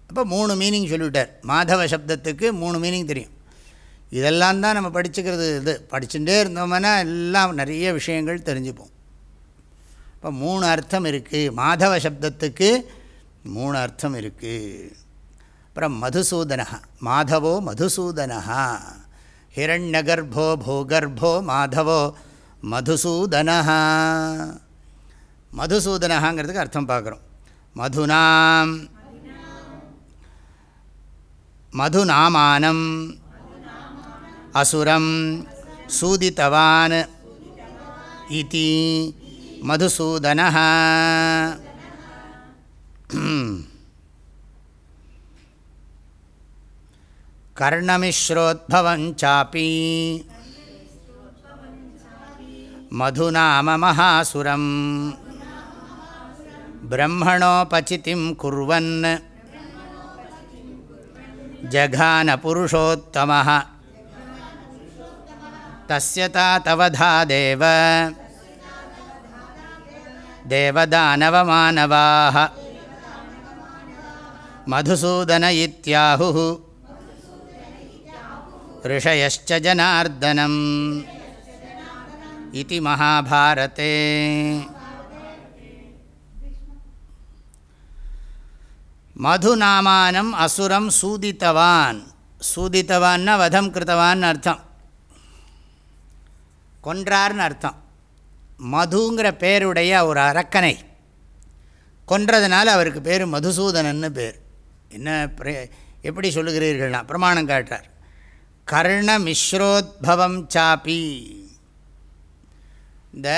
அப்போ மூணு மீனிங் சொல்லிவிட்டார். மாதவ சப்தத்துக்கு மூணு மீனிங் தெரியும். இதெல்லாம் தான் நம்ம படிச்சுக்கிறது இது. படிச்சுட்டே இருந்தோம்னா எல்லாம் நிறைய விஷயங்கள் தெரிஞ்சுப்போம். இப்போ மூணு அர்த்தம் இருக்குது மாதவ சப்தத்துக்கு மூணு அர்த்தம் இருக்குது அப்புறம் மதுசூதனா மாதவோ மதுசூதனா ஹிரண்யகர்போ பூகர்போ மாதவோ மதுசூதனா மதுசூதனகாங்கிறதுக்கு அர்த்தம் பார்க்குறோம். மதுனாம் மதுநாமானம். அசுரம். சூதித்தவான். இதி. மதுசூதன கர்ணமிஸ்ரோத்பவஞ்சாப்பி मधुनाम महासुरं ब्रह्मणोपचितिं कुर्वन्। जघानपुरुषोत्तमः। तस्य ता तवधा देव देवदानवमानवाः। मधुसूदन इत्याहुः। ऋषयश्च जनार्दनम्। इति महाभारते மதுநாமானம் அசுரம் சூதித்தவான் சூதித்தவான்னா வதம் கிருத்தவான்னு அர்த்தம் கொன்றார்னு அர்த்தம் மதுங்கிற பேருடைய ஒரு அரக்கனை கொன்றதுனால அவருக்கு பேர் மதுசூதனன்னு பேர் என்ன எப்படி சொல்லுகிறீர்கள்னா பிரமாணம் காட்டுறார் கர்ண மிஸ்ரோத்பவம் சாப்பி இந்த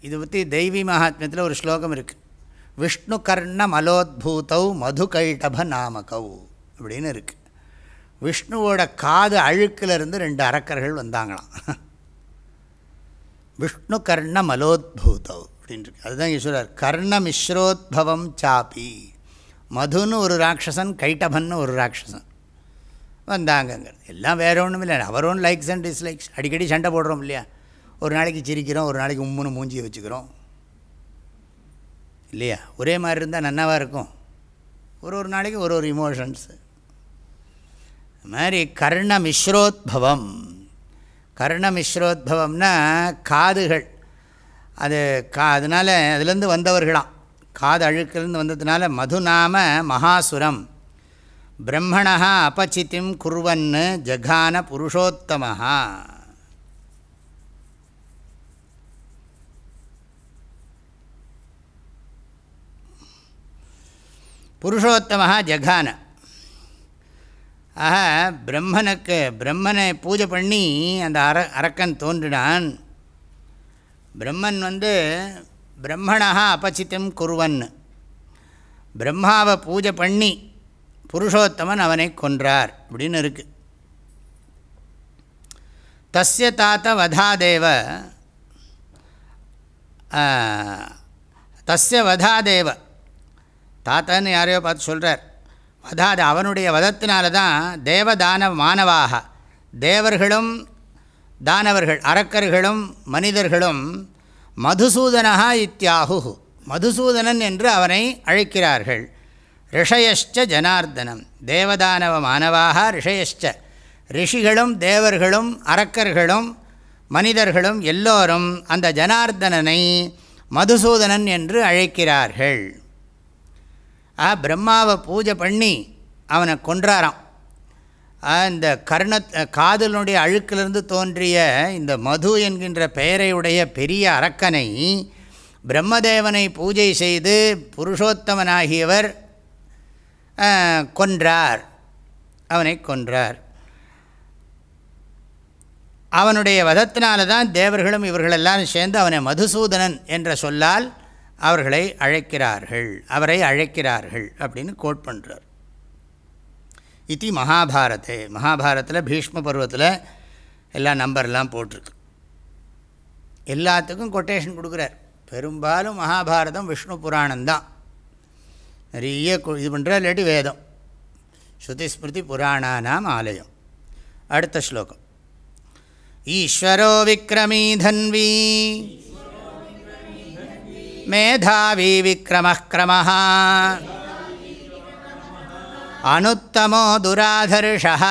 இது பற்றி தெய்வீ மகாத்மியத்தில் ஒரு ஸ்லோகம் இருக்குது விஷ்ணு கர்ண மலோத்பூதௌ கைடப நாமகௌ அப்படின்னு இருக்குது விஷ்ணுவோட காது அழுக்கிலிருந்து ரெண்டு அரக்கர்கள் வந்தாங்களாம். (laughs) விஷ்ணு கர்ண மலோத்பூதௌ அப்படின்ட்டு அதுதான் ஈஸ்வரர். கர்ண மிஸ்ரோத்பவம் சாப்பி மதுன்னு ஒரு ராட்சசன் கைட்டபன்னு ஒரு ராட்சசன் வந்தாங்கங்கிறது. எல்லாம் வேற ஒன்றும் இல்லை அவர் ஒன் லைக்ஸ் அண்ட் டிஸ்லைக்ஸ் அடிக்கடி சண்டை போடுறோம் இல்லையா? ஒரு நாளைக்கு சிரிக்கிறோம் ஒரு நாளைக்கு உம்முன்னு மூஞ்சி வச்சுக்கிறோம். இல்லையா? ஒரே மாதிரி இருந்தால் நன்னாவாக இருக்கும். ஒரு ஒரு நாளைக்கு ஒரு ஒரு இமோஷன்ஸு அது மாதிரி கர்ணமிஸ்ரோத்பவம் கர்ணமிஸ்ரோத்பவம்னா காதுகள். அது கா அதனால் அதுலேருந்து வந்தவர்களாம். காது அழுக்கிலேருந்து வந்ததுனால மதுநாம மகாசுரம். பிரம்மணா அபச்சித்திம் குர்வன்னு ஜகான புருஷோத்தமாக புருஷோத்தமாக ஜகான. ஆக பிரம்மனுக்கு பிரம்மனை பூஜை பண்ணி அந்த அர அரக்கன் தோன்றினான். பிரம்மன் வந்து பிரம்மணா அபச்சித்தம் குருவன். பிரம்மாவை பூஜை பண்ணி புருஷோத்தமன் அவனை கொன்றார் அப்படின்னு இருக்குது தஸ்ய தாத்த வதாதேவ தஸ்ய வதாதேவ. தாத்தான்னு யாரையோ பார்த்து சொல்கிறார் அதாவது அவனுடைய வதத்தினால தான் தேவதான மாணவாக. தேவர்களும் தானவர்கள் அரக்கர்களும் மனிதர்களும் மதுசூதனா இத்தியாகு மதுசூதனன் என்று அவனை அழைக்கிறார்கள். ரிஷயஷ்ட ஜனார்தனம். தேவதானவ மாணவாக ரிஷயஷ்ட ரிஷிகளும் தேவர்களும் அரக்கர்களும் மனிதர்களும் எல்லோரும் அந்த ஜனார்தனனை மதுசூதனன் என்று அழைக்கிறார்கள். ஆ பிரம்மாவை பூஜை பண்ணி அவனை கொன்றாராம். இந்த கர்ண காதலனுடைய அழுக்கிலிருந்து தோன்றிய இந்த மது என்கின்ற பெயரையுடைய பெரிய அரக்கனை பிரம்மதேவனை பூஜை செய்து புருஷோத்தமனாகியவர் கொன்றார். அவனை கொன்றார். அவனுடைய வதத்தினால தான் தேவர்களும் இவர்கள் சேர்ந்து அவனை மதுசூதனன் என்ற சொல்லால் அவர்களை அழைக்கிறார்கள் அவரை அழைக்கிறார்கள் அப்படின்னு கோட் பண்ணுறார் இது மகாபாரதே. மகாபாரத்தில் பீஷ்ம பருவத்தில் எல்லா நம்பர்லாம் போட்டிருக்கு. எல்லாத்துக்கும் கொட்டேஷன் கொடுக்குறார். பெரும்பாலும் மகாபாரதம் விஷ்ணு புராணம்தான் நிறைய இது பண்ணுற இல்லாட்டி வேதம். ஸ்ருதிஸ்மிருதி புராணானாம் ஆலயம். அடுத்த ஸ்லோகம். ஈஸ்வரோ விக்ரமீ தன்வி மேதாவி விக்கிரமக்கிரமः அனுத்தமோ துராதர்ஷः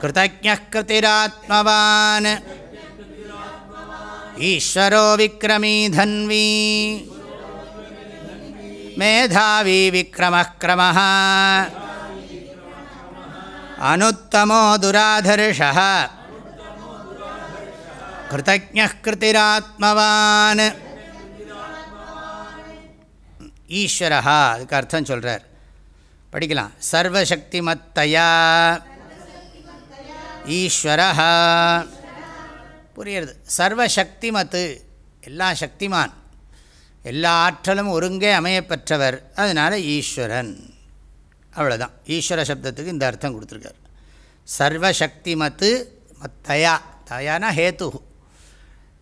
கிருதஜ்ஞः கிருதிராத்மவான். ஈஸ்வரோ விக்ரமீ தன்வி மேதாவி விக்ரமக்கிரமः அனுத்தமோ துராதர்ஷः கிருதஜகிருத்திராத்மவான் ஈஸ்வரஹா அதுக்கு அர்த்தம் சொல்கிறார் படிக்கலாம் சர்வசக்தி மத்தையா ஈஸ்வரஹா புரியுறது சர்வசக்தி மத்து எல்லா சக்திமான் எல்லா ஆற்றலும் ஒருங்கே அமையப்பெற்றவர் அதனால் ஈஸ்வரன் அவ்வளோதான் ஈஸ்வர சப்தத்துக்கு இந்த அர்த்தம் கொடுத்துருக்கார் சர்வசக்தி மத்து மத்தயா தயானா ஹேத்து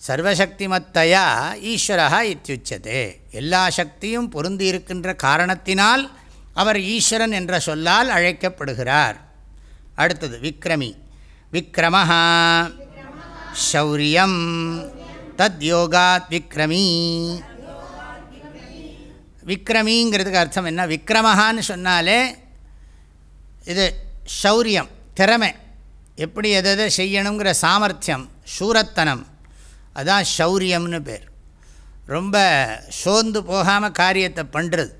சர்வசக்திமத்தையா ஈஸ்வரா இத்தியுச்சதே. எல்லா சக்தியும் பொருந்தி இருக்கின்ற காரணத்தினால் அவர் ஈஸ்வரன் என்ற சொல்லால் அழைக்கப்படுகிறார். அடுத்தது விக்ரமி. விக்ரமஹா சௌரியம் தத் யோகாத் விக்ரமி. விக்ரமிங்கிறதுக்கு அர்த்தம் என்ன? விக்ரமஹான்னு சொன்னாலே இது ஷௌரியம் திறமை. எப்படி எதை செய்யணுங்கிற சாமர்த்தியம் சூரத்தனம். அதான் ஷௌரியம்னு பேர். ரொம்ப சோர்ந்து போகாமல் காரியத்தை பண்ணுறது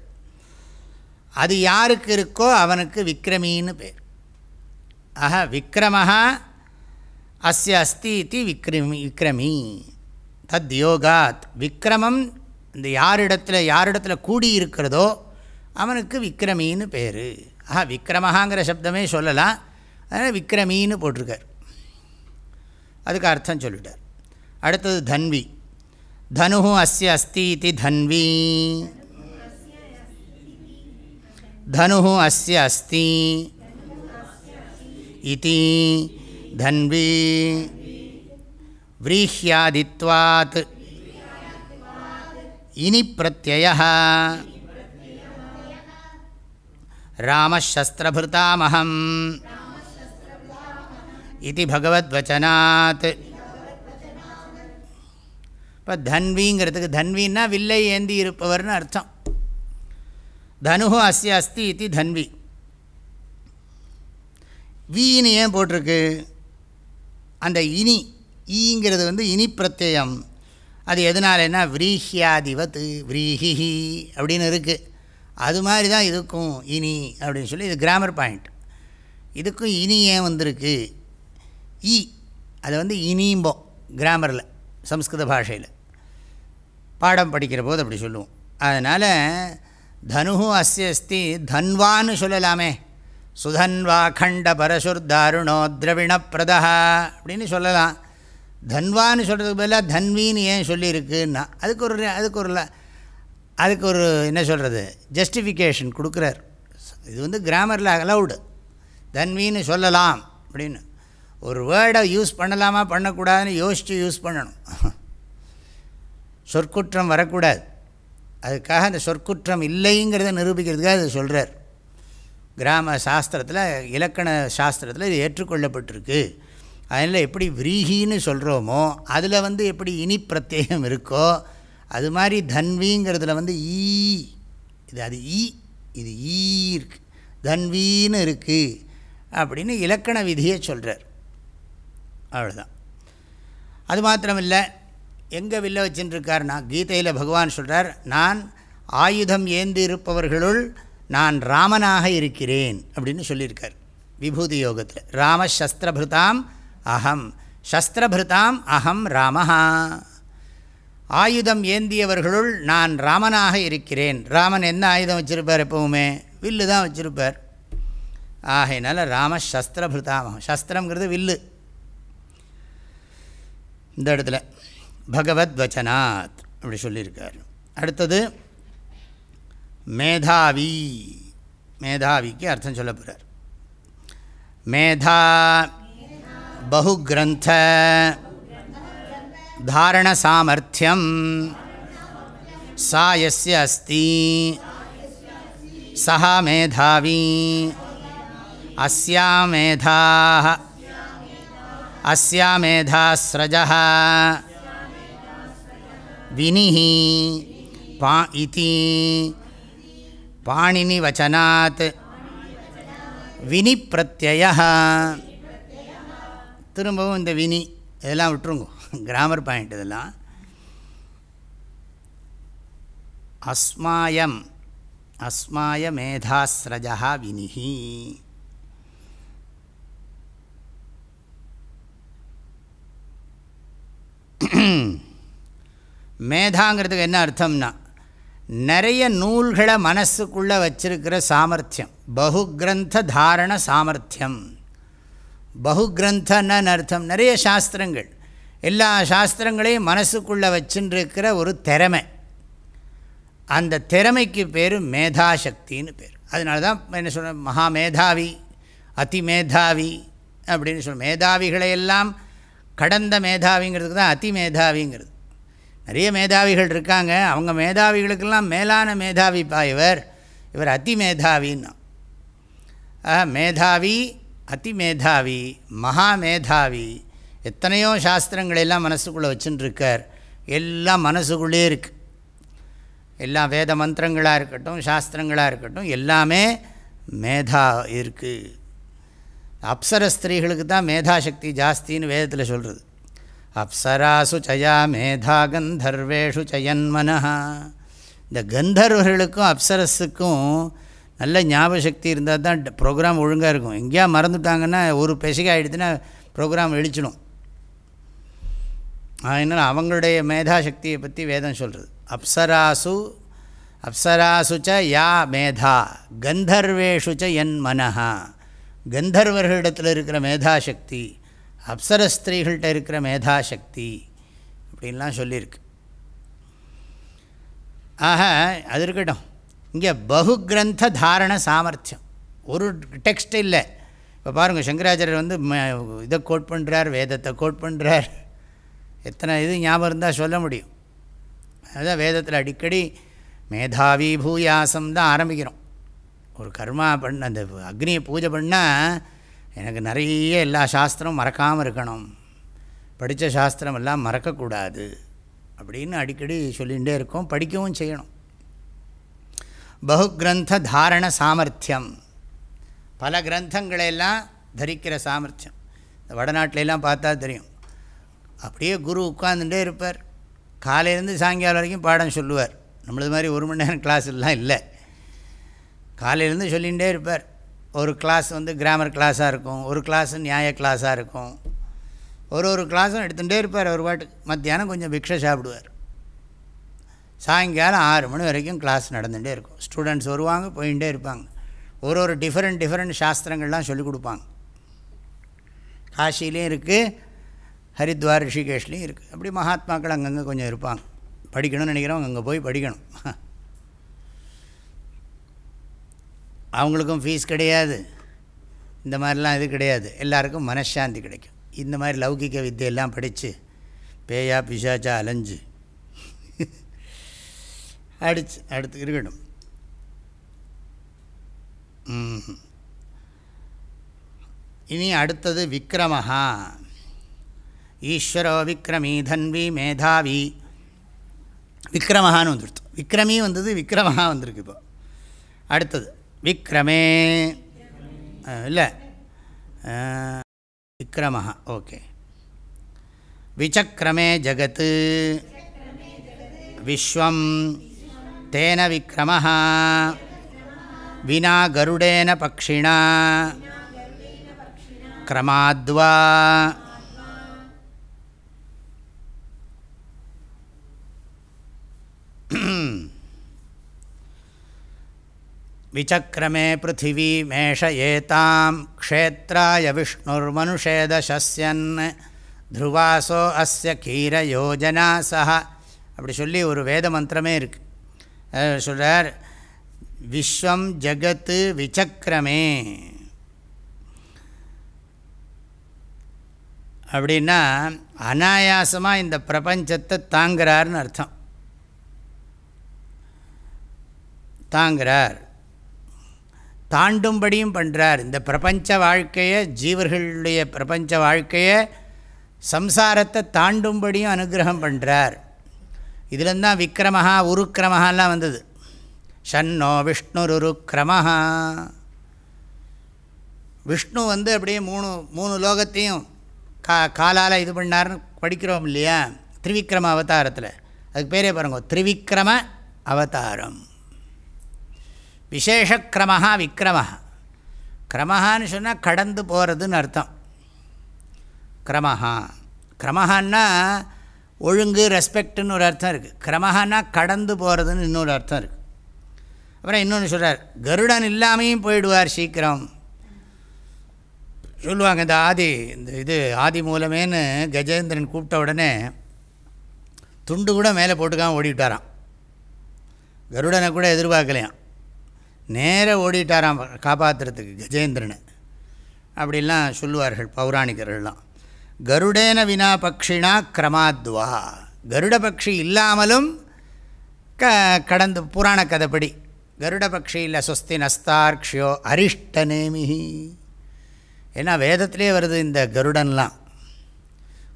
அது யாருக்கு இருக்கோ அவனுக்கு விக்ரமின்னு பேர். ஆஹா விக்ரமஹா அஸ்ய அஸ்தி இது விக்ரமி விக்ரமி. தத் யோகாத். விக்ரமம் இந்த யாரிடத்தில் யாரிடத்தில் கூடி இருக்கிறதோ அவனுக்கு விக்ரமின்னு பேர். ஆஹா விக்ரமஹாங்கிற சப்தமே சொல்லலாம். அதனால் விக்ரமின்னு போட்டிருக்கார். அதுக்கு அர்த்தம் சொல்லிட்டார். அடுத்தது தன்வி. தனு அஸ்ய அஸ்தி இது தன்வி. தனு அஸ்ய அஸ்தி இது தன்வி. விரீஹியாதித்வாத். இனி பிரத்யய ராமசஸ்திரபிருதாமகம் இது பகவத்வச்சனாத் இப்போ தன்விங்கிறதுக்கு தன்வின்னா வில்லை ஏந்தி இருப்பவர்னு அர்த்தம். தனு அஸ்ய அஸ்தி இது தன்வி. வீன்னு ஏன் போட்டிருக்கு? அந்த இனி ஈங்கிறது வந்து இனி பிரத்யம் அது எதனாலன்னா விரீஹியாதிவத் விரீஹிஹி அப்படின்னு இருக்குது அது மாதிரி தான் இதுக்கும் இனி அப்படின்னு சொல்லி இது கிராமர் பாயிண்ட் இதுக்கும் இனி ஏன் வந்திருக்கு? ஈ அதை வந்து இனிம்போம் கிராமரில் சம்ஸ்கிருத பாஷையில். பாடம் படிக்கிற போது அப்படி சொல்லுவோம். அதனால் தனு அஸ்ய அஸ்தி தன்வான்னு சொல்லலாமே. சுதன்வா கண்ட பரசுர் தாருணோ திரவிணப்பிரதா அப்படின்னு சொல்லலாம். தன்வான்னு சொல்கிறதுக்கு பதிலாக தன்வின்னு ஏன் சொல்லியிருக்குன்னா அதுக்கு ஒரு அதுக்கு ஒரு அதுக்கு ஒரு என்ன சொல்கிறது ஜஸ்டிஃபிகேஷன் கொடுக்குறார். இது வந்து கிராமரில் அலவுடு தன்வின்னு சொல்லலாம் அப்படின்னு. ஒரு வேர்டை யூஸ் பண்ணலாமா பண்ணக்கூடாதுன்னு யோசித்து யூஸ் பண்ணணும். சொற்குற்றம் வரக்கூடாது. அதுக்காக அந்த சொற்குற்றம் இல்லைங்கிறத நிரூபிக்கிறதுக்காக அது சொல்கிறார் கிராம சாஸ்திரத்தில் இலக்கண சாஸ்திரத்தில் இது ஏற்றுக்கொள்ளப்பட்டிருக்கு. அதில் எப்படி விரீகின்னு சொல்கிறோமோ அதில் வந்து எப்படி இனி பிரத்யேகம் இருக்கோ அது மாதிரி தன்விங்கிறதுல வந்து ஈ இது அது ஈ இது ஈ இருக்குது தன்வின்னு இருக்குது அப்படின்னு இலக்கண விதியை சொல்கிறார் அவ்வளோதான் அது மாத்திரமில்லை எங்கே வில்ல வச்சுட்டுருக்காருனா கீதையில் பகவான் சொல்கிறார் நான் ஆயுதம் ஏந்தி இருப்பவர்களுள் நான் ராமனாக இருக்கிறேன் அப்படின்னு சொல்லியிருக்கார். விபூதி யோகத்தில். ராம சஸ்திரபிருதாம் அகம் சஸ்திரபிருதாம் அகம் ராமஹா. ஆயுதம் ஏந்தியவர்களுள் நான் ராமனாக இருக்கிறேன். ராமன் என்ன ஆயுதம் வச்சுருப்பார் எப்பவுமே? வில்லு தான் வச்சுருப்பார். ஆகையினால ராம சஸ்திரபிருதாமகம் சஸ்திரங்கிறது வில்லு. இந்த இடத்துல. பகவத் வச்சனாத் அப்படி சொல்லியிருக்கார். அடுத்தது மேதாவி. மேதாவிக்கு அர்த்தம் சொல்ல போகிறார் மேதா பகுகிரந்த தாரணசாமர்த்தியம் சா எஸ்ய அஸ்தி சஹ மேதாவி அஸ்யா மேதாக அஸ்யா மேதாஸ்ரஜः வினிஹி பா இதி பாணினி வச்சனாத் வினி பிரத்ய திரும்பவும் இந்த வினி இதெல்லாம் விட்டுருங்க. கிராமர் பாயிண்ட் இதெல்லாம். அஸ்மாயம் அஸ்மாய மேதாஸ்ரஜா வினிஹி. mm மேதாங்கிறதுக்கு என்ன அர்த்தம்னா நிறைய நூல்களை மனசுக்குள்ளே வச்சிருக்கிற சாமர்த்தியம். பகுகிரந்த தாரண சாமர்த்தியம். பகுகிரந்தன்னு அர்த்தம்? நிறைய சாஸ்திரங்கள். எல்லா சாஸ்திரங்களையும் மனசுக்குள்ளே வச்சுருக்கிற ஒரு திறமை. அந்த திறமைக்கு பேர் மேதாசக்தின்னு பேர். அதனால தான் என்ன சொல்ற மகா மேதாவி அதி மேதாவி அப்படின்னு சொல்ல மேதாவிகளையெல்லாம் கடந்த மேதாவிங்கிறதுக்கு தான் அதிமேதாவிங்கிறது. நிறைய மேதாவிகள் இருக்காங்க. அவங்க மேதாவிகளுக்கெல்லாம் மேலான மேதாவிப்பா இவர். இவர் அதி மேதாவின்னா மேதாவி அதி மேதாவி மகா மேதாவி எத்தனையோ சாஸ்திரங்களெல்லாம் மனசுக்குள்ளே வச்சுட்டுருக்கார் எல்லாம் மனசுக்குள்ளே இருக்குது எல்லாம் வேத மந்திரங்களாக இருக்கட்டும் சாஸ்திரங்களாக இருக்கட்டும் எல்லாமே மேதா இருக்குது அப்சர ஸ்திரீகளுக்கு தான் மேதாசக்தி ஜாஸ்தின்னு வேதத்தில் சொல்கிறது அப்சராசு சயா மேதா கந்தர்வேஷு சயன்மனா இந்த கந்தர்வர்களுக்கும் அப்சரஸுக்கும் நல்ல ஞாபக சக்தி இருந்தால் தான் ப்ரோக்ராம் ஒழுங்காக இருக்கும். எங்கேயா மறந்துட்டாங்கன்னா ஒரு பெசிக ஆகிடுதுன்னா ப்ரோக்ராம் எழுச்சிடும். அதனால் அவங்களுடைய மேதாசக்தியை பற்றி வேதம் சொல்கிறது அப்சராசு அப்சராசு ச யா மேதா கந்தர்வேஷு ச என் மனஹா. கந்தர்வர்களிடத்தில் இருக்கிற மேதாசக்தி அப்சர ஸ்திரீகள்கிட்ட இருக்கிற மேதாசக்தி அப்படின்லாம் சொல்லியிருக்கு. ஆக அது இருக்கட்டும். இங்கே பகு கிரந்த தாரண சாமர்த்தியம். ஒரு டெக்ஸ்ட் இல்லை. இப்போ பாருங்கள் சங்கராச்சாரியர் வந்து இதை கோட் பண்ணுறார் வேதத்தை கோட் பண்ணுறார் எத்தனை இது ஞாபகம் இருந்தால் சொல்ல முடியும். அதுதான் வேதத்தில் அடிக்கடி மேதாவி பூயாசம் தான் ஆரம்பிக்கிறோம். ஒரு கர்மா பண்ண அந்த அக்னியை பூஜை பண்ணால் எனக்கு நிறைய எல்லா சாஸ்திரமும் மறக்காமல் இருக்கணும். படித்த சாஸ்திரம் எல்லாம் மறக்கக்கூடாது அப்படின்னு அடிக்கடி சொல்லிகிட்டே இருக்கோம். படிக்கவும் செய்யணும். பகுகிரந்த தாரண சாமர்த்தியம். பல கிரந்தங்களையெல்லாம் தரிக்கிற சாமர்த்தியம். இந்த வடநாட்டிலெல்லாம் பார்த்தா தெரியும். அப்படியே குரு உட்காந்துட்டே இருப்பார். காலையிலேருந்து சாயங்காலம் வரைக்கும் பாடம் சொல்லுவார். நம்மளது மாதிரி ஒரு மணி நேரம் கிளாஸ் எல்லாம் இல்லை. காலையிலேருந்து சொல்லிகிட்டே இருப்பார். ஒரு கிளாஸ் வந்து கிராமர் கிளாஸாக இருக்கும் ஒரு கிளாஸ் நியாய கிளாஸாக இருக்கும். ஒரு ஒரு கிளாஸும் எடுத்துகிட்டே இருப்பார் ஒரு பாட்டு மத்தியானம் கொஞ்சம் பிக்ஷை சாப்பிடுவார். சாயங்காலம் ஆறு மணி வரைக்கும் கிளாஸ் நடந்துகிட்டே இருக்கும். ஸ்டூடெண்ட்ஸ் வருவாங்க போயிட்டே இருப்பாங்க. ஒரு ஒரு டிஃப்ரெண்ட் டிஃப்ரெண்ட் சாஸ்திரங்கள்லாம் சொல்லிக் கொடுப்பாங்க. காசிலேயும் இருக்குது ஹரித்வார் ரிஷிகேஷ்லேயும் இருக்குது அப்படி மகாத்மாக்கள் அங்கங்கே கொஞ்சம் இருப்பாங்க. படிக்கணும்னு நினைக்கிறவங்க அங்கே போய் படிக்கணும். (laughs) அவங்களுக்கும் ஃபீஸ் கிடையாது. இந்த மாதிரிலாம் இது கிடையாது. எல்லாருக்கும் மனசாந்தி கிடைக்கும். இந்த மாதிரி லௌகிக வித்தியெல்லாம் படித்து பேயா பிசாச்சா அலைஞ்சு அடிச்சு அடுத்து இருக்கணும் இனி அடுத்தது விக்ரமஹா. ஈஸ்வரோ விக்ரமி தன்வி மேதாவி. விக்ரமஹான்னு வந்துடுத்து. விக்ரமி வந்தது விக்ரமஹா வந்திருக்கு இப்போ. அடுத்தது. விக்ரமே. இல்லை. விக்ரம ஓகே. விசக்ரமே ஜகத் விஸ்வம் தேன விக்ரம வினா கருடேன பக்ஷிணா. கிரமாத்வா. விச்சக்கிரமே பிருத்திவி மேஷ ஏதாம் க்ஷேத்ராய விஷ்ணுர்மனுஷேதசஸ்யன் த்ருவாசோ அஸ்ய கீர யோஜனா சஹ அப்படி சொல்லி ஒரு வேத மந்திரமே இருக்குது சொல்கிறார் விஸ்வம் ஜகத்து விசக்கிரமே அப்படின்னா அனாயாசமாக இந்த பிரபஞ்சத்தை தாங்கிறார்னு அர்த்தம். தாங்கிறார். தாண்டும்படியும் பண்ணுறார் இந்த பிரபஞ்ச வாழ்க்கையை ஜீவர்களுடைய பிரபஞ்ச வாழ்க்கையை சம்சாரத்தை தாண்டும்படியும் அனுகிரகம் பண்ணுறார் இதுலேருந்து தான் விக்ரமஹா உருக்கிரமஹாலாம் வந்தது. ஷன்னோ கிரமஹா விஷ்ணு வந்து அப்படியே மூணு மூணு லோகத்தையும் கா காலால் இது பண்ணார்னு படிக்கிறோம் இல்லையா? திரிவிக்ரம அவதாரத்தில். அதுக்கு பேரே பாருங்க திரிவிக்ரம அவதாரம். விசேஷக்கிரமஹா விக்ரமஹா கிரமஹான்னு சொன்னால் கடந்து போகிறதுன்னு அர்த்தம். கிரமஹா. கிரமஹான்னா ஒழுங்கு ரெஸ்பெக்டுன்னு ஒரு அர்த்தம் இருக்குது கிரமஹான்னா கடந்து போகிறதுன்னு இன்னொரு அர்த்தம் இருக்குது அப்புறம் இன்னொன்று சொல்கிறார் கருடன் இல்லாமையும் போயிடுவார் சீக்கிரம். சொல்லுவாங்க இந்த ஆதி இந்த இது ஆதி மூலமேன்னு கஜேந்திரன் கூப்பிட்ட உடனே துண்டு கூட மேலே போட்டுக்காமல் ஓடிவிட்டாராம் கருடனை கூட எதிர்பார்க்கலையாம். நேராக ஓடிட்டாராம் காப்பாற்றுறதுக்கு கஜேந்திரனை. அப்படிலாம் சொல்லுவார்கள் பௌராணிகர்கள்லாம். கருடேன வினா பக்ஷினா கிரமாத்வா. கருட பக்ஷி இல்லாமலும் க கடந்து புராண கதைப்படி. கருட பக்ஷியில் ஸ்வஸ்தி சொஸ்தி நஸ்தார்க்ஷியோ அரிஷ்ட நேமிஹி. ஏன்னா வேதத்திலே வருது இந்த கருடன்லாம்.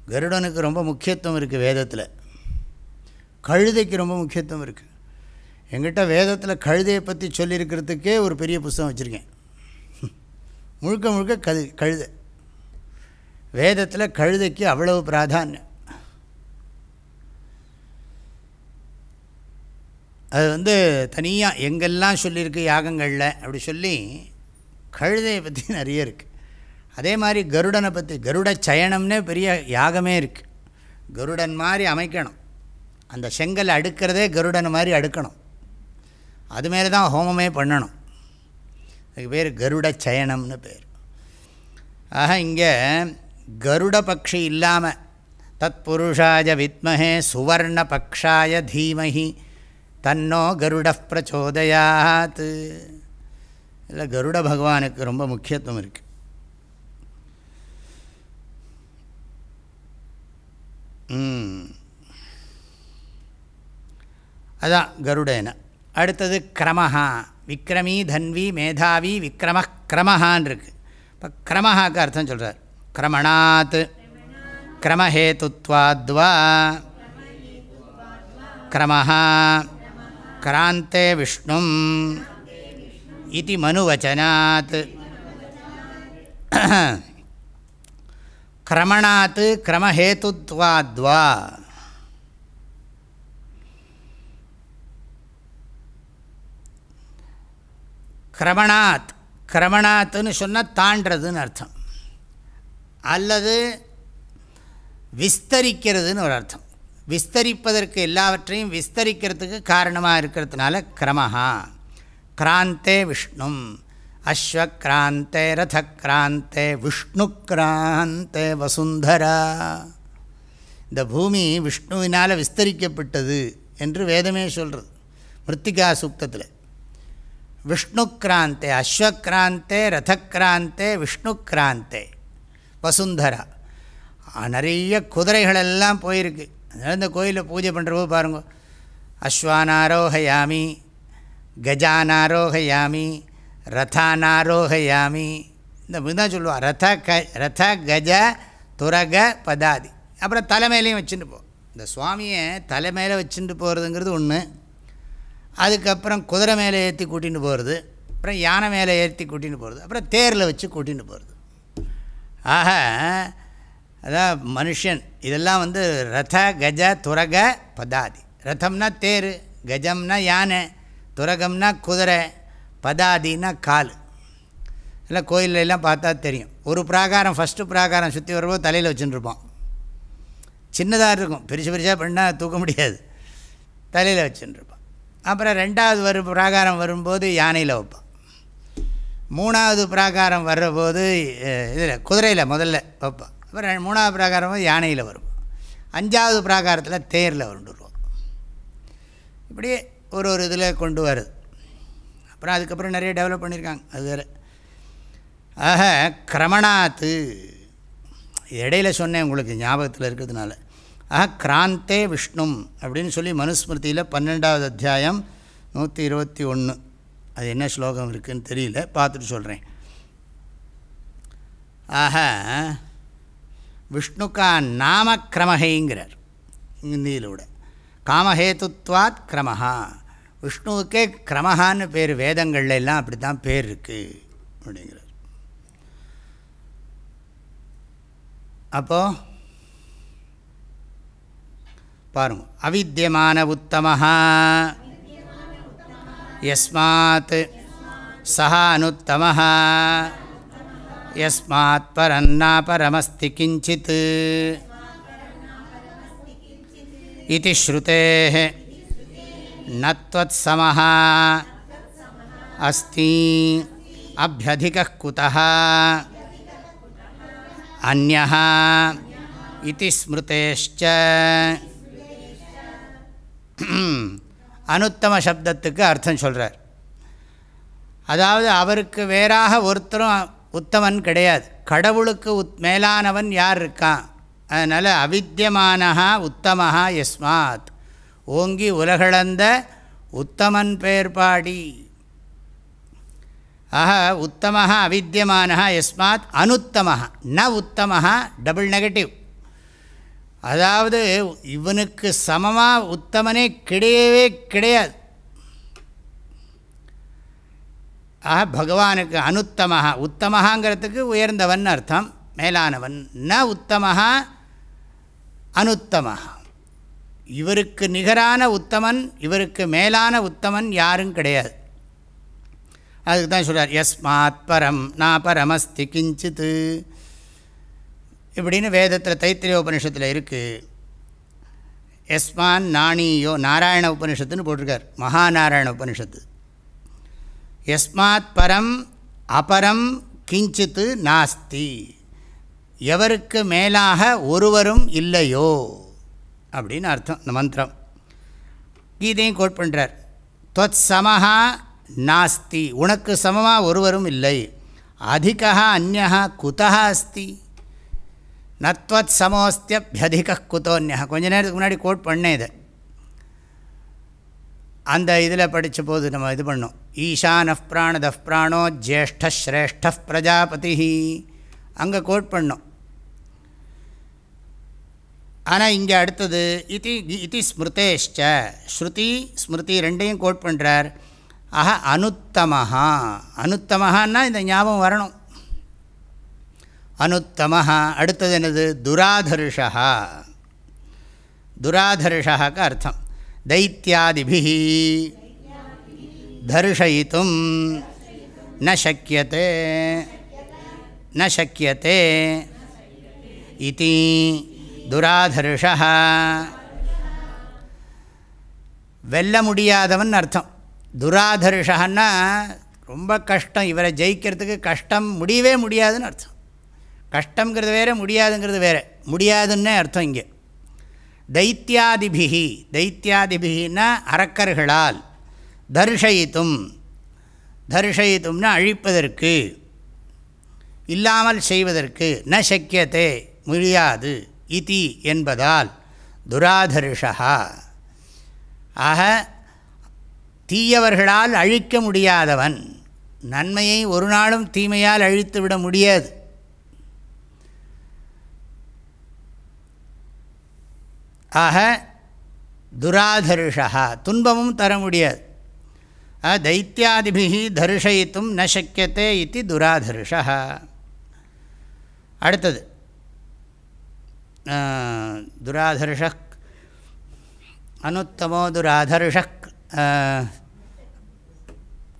கருடனுக்கு ரொம்ப முக்கியத்துவம் இருக்குது வேதத்தில். கழுதைக்கு ரொம்ப முக்கியத்துவம் இருக்குது எங்கிட்ட வேதத்தில் கழுதையை பற்றி சொல்லியிருக்கிறதுக்கே ஒரு பெரிய புஸ்தகம் வச்சுருக்கேன். முழுக்க முழுக்க கழு கழுதை. வேதத்தில் கழுதைக்கு அவ்வளவு பிராதான்யம். அது வந்து தனியாக எங்கெல்லாம் சொல்லியிருக்கு யாகங்களில் அப்படி சொல்லி கழுதையை பற்றி (laughs) நிறைய இருக்குது அதே மாதிரி கருடனை பற்றி கருட சயனம்னே பெரிய யாகமே இருக்குது கருடன் மாதிரி அமைக்கணும். அந்த செங்கல் அடுக்கிறதே கருடன் மாதிரி அடுக்கணும். அது மேலே தான் ஹோமமே பண்ணணும். அதுக்கு பேர் கருட சயனம்னு பேர். ஆக இங்கே கருட பக்ஷி இல்லாமல் தத் புருஷாய வித்மஹே சுவர்ண பக்ஷாய தீமஹி தன்னோ கருட பிரச்சோதயாத். இல்லை கருட பகவானுக்கு ரொம்ப முக்கியத்துவம் இருக்குது அதான் கருடேன. அடுத்தது கிரமஹா. விக்ரமி தன்வி மேதாவி விக்ரம கிரமஹான் இருக்கு இப்போ கிரமஹாக்கு அர்த்தம் சொல்கிறார் கிரமணாத் கிரமஹேத்துவாத்வா கிரமஹா கிராந்தே விஷ்ணும் இது மனுவச்சனாத். கிரமணாத் கிரமஹேத்துவாத்வா. கிரமணாத் கிரமணாத்துன்னு சொன்னால் தாண்டதுன்னு அர்த்தம். அல்லது விஸ்தரிக்கிறதுன்னு ஒரு அர்த்தம். விஸ்தரிப்பதற்கு எல்லாவற்றையும் விஸ்தரிக்கிறதுக்கு காரணமாக இருக்கிறதுனால கிரமஹா. கிராந்தே விஷ்ணும். அஸ்வக்ராந்தே ரதக்ராந்தே விஷ்ணு கிராந்தே வசுந்தரா. இந்த பூமி விஷ்ணுவினால் விஸ்தரிக்கப்பட்டது என்று வேதமே சொல்கிறது மிருத்திகா சூக்தத்தில். விஷ்ணுக்ராந்தே அஸ்வக்ராந்தே ரதக்ராந்தே விஷ்ணுக்ராந்தே வசுந்தரா நிறைய குதிரைகள் எல்லாம் போயிருக்கு அதனால் இந்த கோயிலில் பூஜை பண்ணுறப்போ பாருங்க அஸ்வானாரோகயாமி கஜானாரோகயாமி ரதானாரோகயாமி இந்த தான் சொல்லுவாள் ரத க ரத கஜ துரக பதாதி அப்புறம் தலைமையிலையும் வச்சுட்டு போ இந்த சுவாமியை தலைமையில் வச்சுட்டு போகிறதுங்கிறது ஒன்று அதுக்கப்புறம் குதிரை மேலே ஏற்றி கூட்டின்னு போகிறது அப்புறம் யானை மேலே ஏற்றி கூட்டின்னு போகிறது அப்புறம் தேரில் வச்சு கூட்டின்னு போகிறது ஆக அதான் மனுஷன் இதெல்லாம் வந்து ரத கஜ துரக பதாதி. ரதம்னா தேர் கஜம்னா யானை துரகம்னா குதிரை பதாதினா கால். இல்லை கோயில்ல எல்லாம் பார்த்தா தெரியும். ஒரு பிராகாரம் ஃபஸ்ட்டு பிராகாரம் சுற்றி வரும்போது தலையில் வச்சுட்டுருப்போம் சின்னதாக இருக்கும். பெருசு பெருசாக பண்ணால் தூக்க முடியாது. தலையில் வச்சுட்டுருப்பான் அப்புறம் ரெண்டாவது வரும் பிராகாரம் வரும்போது யானையில் வைப்பான் மூணாவது பிராகாரம் வர்றபோது இதில் குதிரையில் முதல்ல வைப்பான் அப்புறம் மூணாவது பிராகாரம் போது யானையில் வரும் அஞ்சாவது பிராகாரத்தில் தேரில் வருண்டுருவோம் இப்படியே ஒரு ஒரு இதில் கொண்டு வருது. அப்புறம் அதுக்கப்புறம் நிறைய டெவலப் பண்ணியிருக்காங்க அது வேறு. ஆக கிரமணாத்து இடையில சொன்னேன் உங்களுக்கு ஞாபகத்தில் இருக்கிறதுனால. ஆஹ் கிராந்தே விஷ்ணும் அப்படின்னு சொல்லி மனுஸ்மிருதியில் பன்னெண்டாவது அத்தியாயம் நூற்றி இருபத்தி ஒன்று அது என்ன ஸ்லோகம் இருக்குதுன்னு தெரியல பார்த்துட்டு சொல்கிறேன் ஆக விஷ்ணுக்கா நாம கிரமஹைங்கிறார் இந்தியிலோட காமஹேத்துவாத் கிரமஹா. விஷ்ணுவுக்கே கிரமஹான்னு பேர் வேதங்கள்ல எல்லாம் அப்படி தான் பேர் இருக்குது அப்படிங்கிறார். அப்போது பாருங்க அவித்தியமான உத்தமஹா யஸ்மாத் சஹா அனுத்தமः யஸ்மாத் பரன்னா பரமஸ்தி கிஞ்சித் इति श्रुतेः न त्वत्समः अस्ति अभ्यधिकः कुतः अन्यः इति स्मृतेश्च அனுத்தம சப்தத்துக்கு அர்த்தம் சொல்கிறார் அதாவது அவருக்கு வேறாக ஒருத்தரும் உத்தமன் கிடையாது. கடவுளுக்கு உத் மேலானவன் யார் இருக்கான்? அதனால் அவித்தியமானஹா உத்தமஹா எஸ்மாத் ஓங்கி உலகளந்த உத்தமன் பேர்பாடி ஆக உத்தமாக அவித்தியமானஹா எஸ்மாத் அனுத்தமாக ந உத்தமாக டபுள் நெகட்டிவ். அதாவது இவனுக்கு சமமாக உத்தமனே கிடையவே கிடையாது. ஆக பகவானுக்கு அனுத்தமாக உத்தமஹாங்கிறதுக்கு உயர்ந்தவன் அர்த்தம் மேலானவன். ந உத்தமஹா அனுத்தமாக இவருக்கு நிகரான உத்தமன் இவருக்கு மேலான உத்தமன் யாரும் கிடையாது. அதுக்கு தான் சொல்கிறார் எஸ்மாத் பரம் நான் பரமஸ்தி கிஞ்சித்து இப்படின்னு வேதத்தில் தைத்திரிய உபனிஷத்தில் இருக்குது யஸ்மான் நாணியோ நாராயண உபனிஷத்துன்னு போட்டிருக்கார். மகாநாராயண உபனிஷத்து யஸ்மாத் பரம் அபரம் கிஞ்சித்து நாஸ்தி. எவருக்கு மேலாக ஒருவரும் இல்லையோ அப்படின்னு அர்த்தம் இந்த மந்திரம். கீதையும் கோட் பண்ணுறார் தொத் சமஹா நாஸ்தி. உனக்கு சமமாக ஒருவரும் இல்லை. அதிகா அந்நா குதா அஸ்தி. நத்வத் சமோஸ்தியபியதிக குதோன்யா கொஞ்ச நேரத்துக்கு முன்னாடி கோட் பண்ணேன் இது. அந்த இதில் படித்த போது நம்ம இது பண்ணோம். ஈசான பிராணத பிராணோ ஜேஷ்ட ஸ்ரேஷ்ட பிரஜாபதி அங்கே கோட் பண்ணோம். ஆனால் இங்கே அடுத்தது இது இது ஸ்மிருதேஷ்ட ஸ்ருதி ஸ்மிருதி ரெண்டையும் கோட் பண்ணுறார் ஆஹா அனுத்தமஹா. அனுத்தமஹான்னா இந்த ஞாபகம் வரணும். அனுத்தமஹா. அடுத்தது என்னது? துராதர்ஷா துராதர்ஷாக்கு அர்த்தம். தைத்தியாதிபி தர்ஷயித்தும். ந சக்கியத்தே ந சக்கியத்தே இதி. துராதர்ஷா வெல்ல முடியாதவன் அர்த்தம். துராதர்ஷன்னா ரொம்ப கஷ்டம். இவரை ஜெயிக்கிறதுக்கு கஷ்டம் முடியவே முடியாதுன்னு அர்த்தம். கஷ்டங்கிறது வேறு முடியாதுங்கிறது வேறு. முடியாதுன்னே அர்த்தம் இங்கே. தைத்தியாதிபிகி தைத்தியாதிபிகின்னா அரக்கர்களால் தர்ஷயித்தும் தர்ஷயித்தும்னா அழிப்பதற்கு. இல்லாமல் செய்வதற்கு. ந சக்கியத்தை முடியாது. இதி என்பதால். துராதர்ஷா ஆக தீயவர்களால் அழிக்க முடியாதவன். நன்மையை ஒரு நாளும் தீமையால் அழித்து விட முடியாது. ஆக துராதர்ஷா துன்பமும் தர முடியாது. தைத்தியாதிபிகி தர்ஷயித்தும் ந சக்கியத்தே இது துராதர்ஷா அடுத்தது. துராதர்ஷ அனுத்தமோ துராதர்ஷ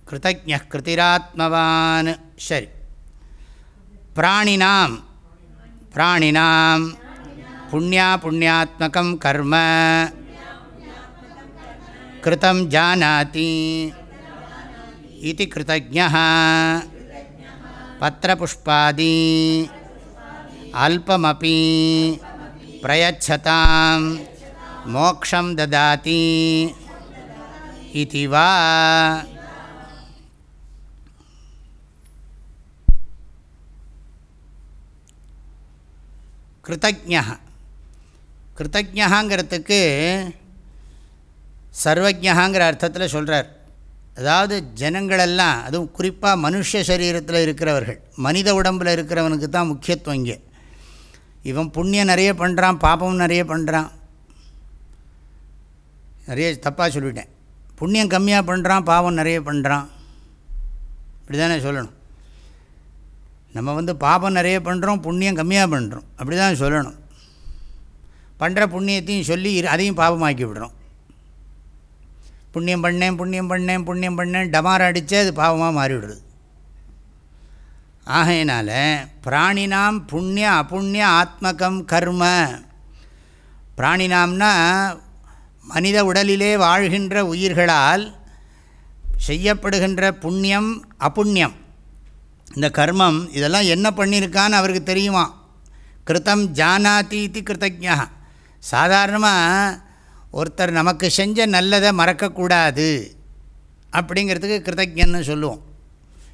கிருத்தஜ கிருத்திராத்மவான் சரி. பிராணினாம் பிராணினாம். புண்ணியா புண்ணியாத்மகம் கர்ம கிருத்தம் ஜானாதி இது கிருத்தஜ பத்திரபுஷ்பாதி அல்பமபி பிரயச்சதாம் மோக்ஷம் ததாதி இது வா கிருத்தஜா கிருத்தஜாங்கிறதுக்கு சர்வஜகாங்கிற அர்த்தத்தில் சொல்கிறார் அதாவது ஜனங்களெல்லாம் அதுவும் குறிப்பாக மனுஷ சரீரத்தில் இருக்கிறவர்கள் மனித உடம்பில் இருக்கிறவனுக்கு தான் முக்கியத்துவம் இங்கே. இவன் புண்ணியம் நிறைய பண்ணுறான் பாபம் நிறைய பண்ணுறான் நிறைய தப்பாக சொல்லிட்டேன். புண்ணியம் கம்மியாக பண்ணுறான் பாவம் நிறைய பண்ணுறான் இப்படி தானே சொல்லணும். நம்ம வந்து பாபம் நிறைய பண்ணுறோம் புண்ணியம் கம்மியாக பண்ணுறோம் அப்படி தான் சொல்லணும். பண்ணுற புண்ணியத்தையும் சொல்லி அதையும் பாபமாக்கி விடுறோம். புண்ணியம் பண்ணேன் புண்ணியம் பண்ணேன் புண்ணியம் பண்ணேன் டமார அடித்தே அது பாவமாக மாறிவிடுது. ஆகையினால பிராணினாம் புண்ணிய அப்புண்ணிய ஆத்மகம் கர்ம. பிராணினாம்னா மனித உடலிலே வாழ்கின்ற உயிர்களால் செய்யப்படுகின்ற புண்ணியம் அப்புண்ணியம் இந்த கர்மம் இதெல்லாம் என்ன பண்ணியிருக்கான்னு அவருக்கு தெரியுமா? கிருத்தம் ஜானாதி இது கிருத்தஜா சாதாரணமாக ஒருத்தர் நமக்கு செஞ்ச நல்லதை மறக்கக்கூடாது அப்படிங்கிறதுக்கு கிருத்தஜன்னு சொல்லுவோம்.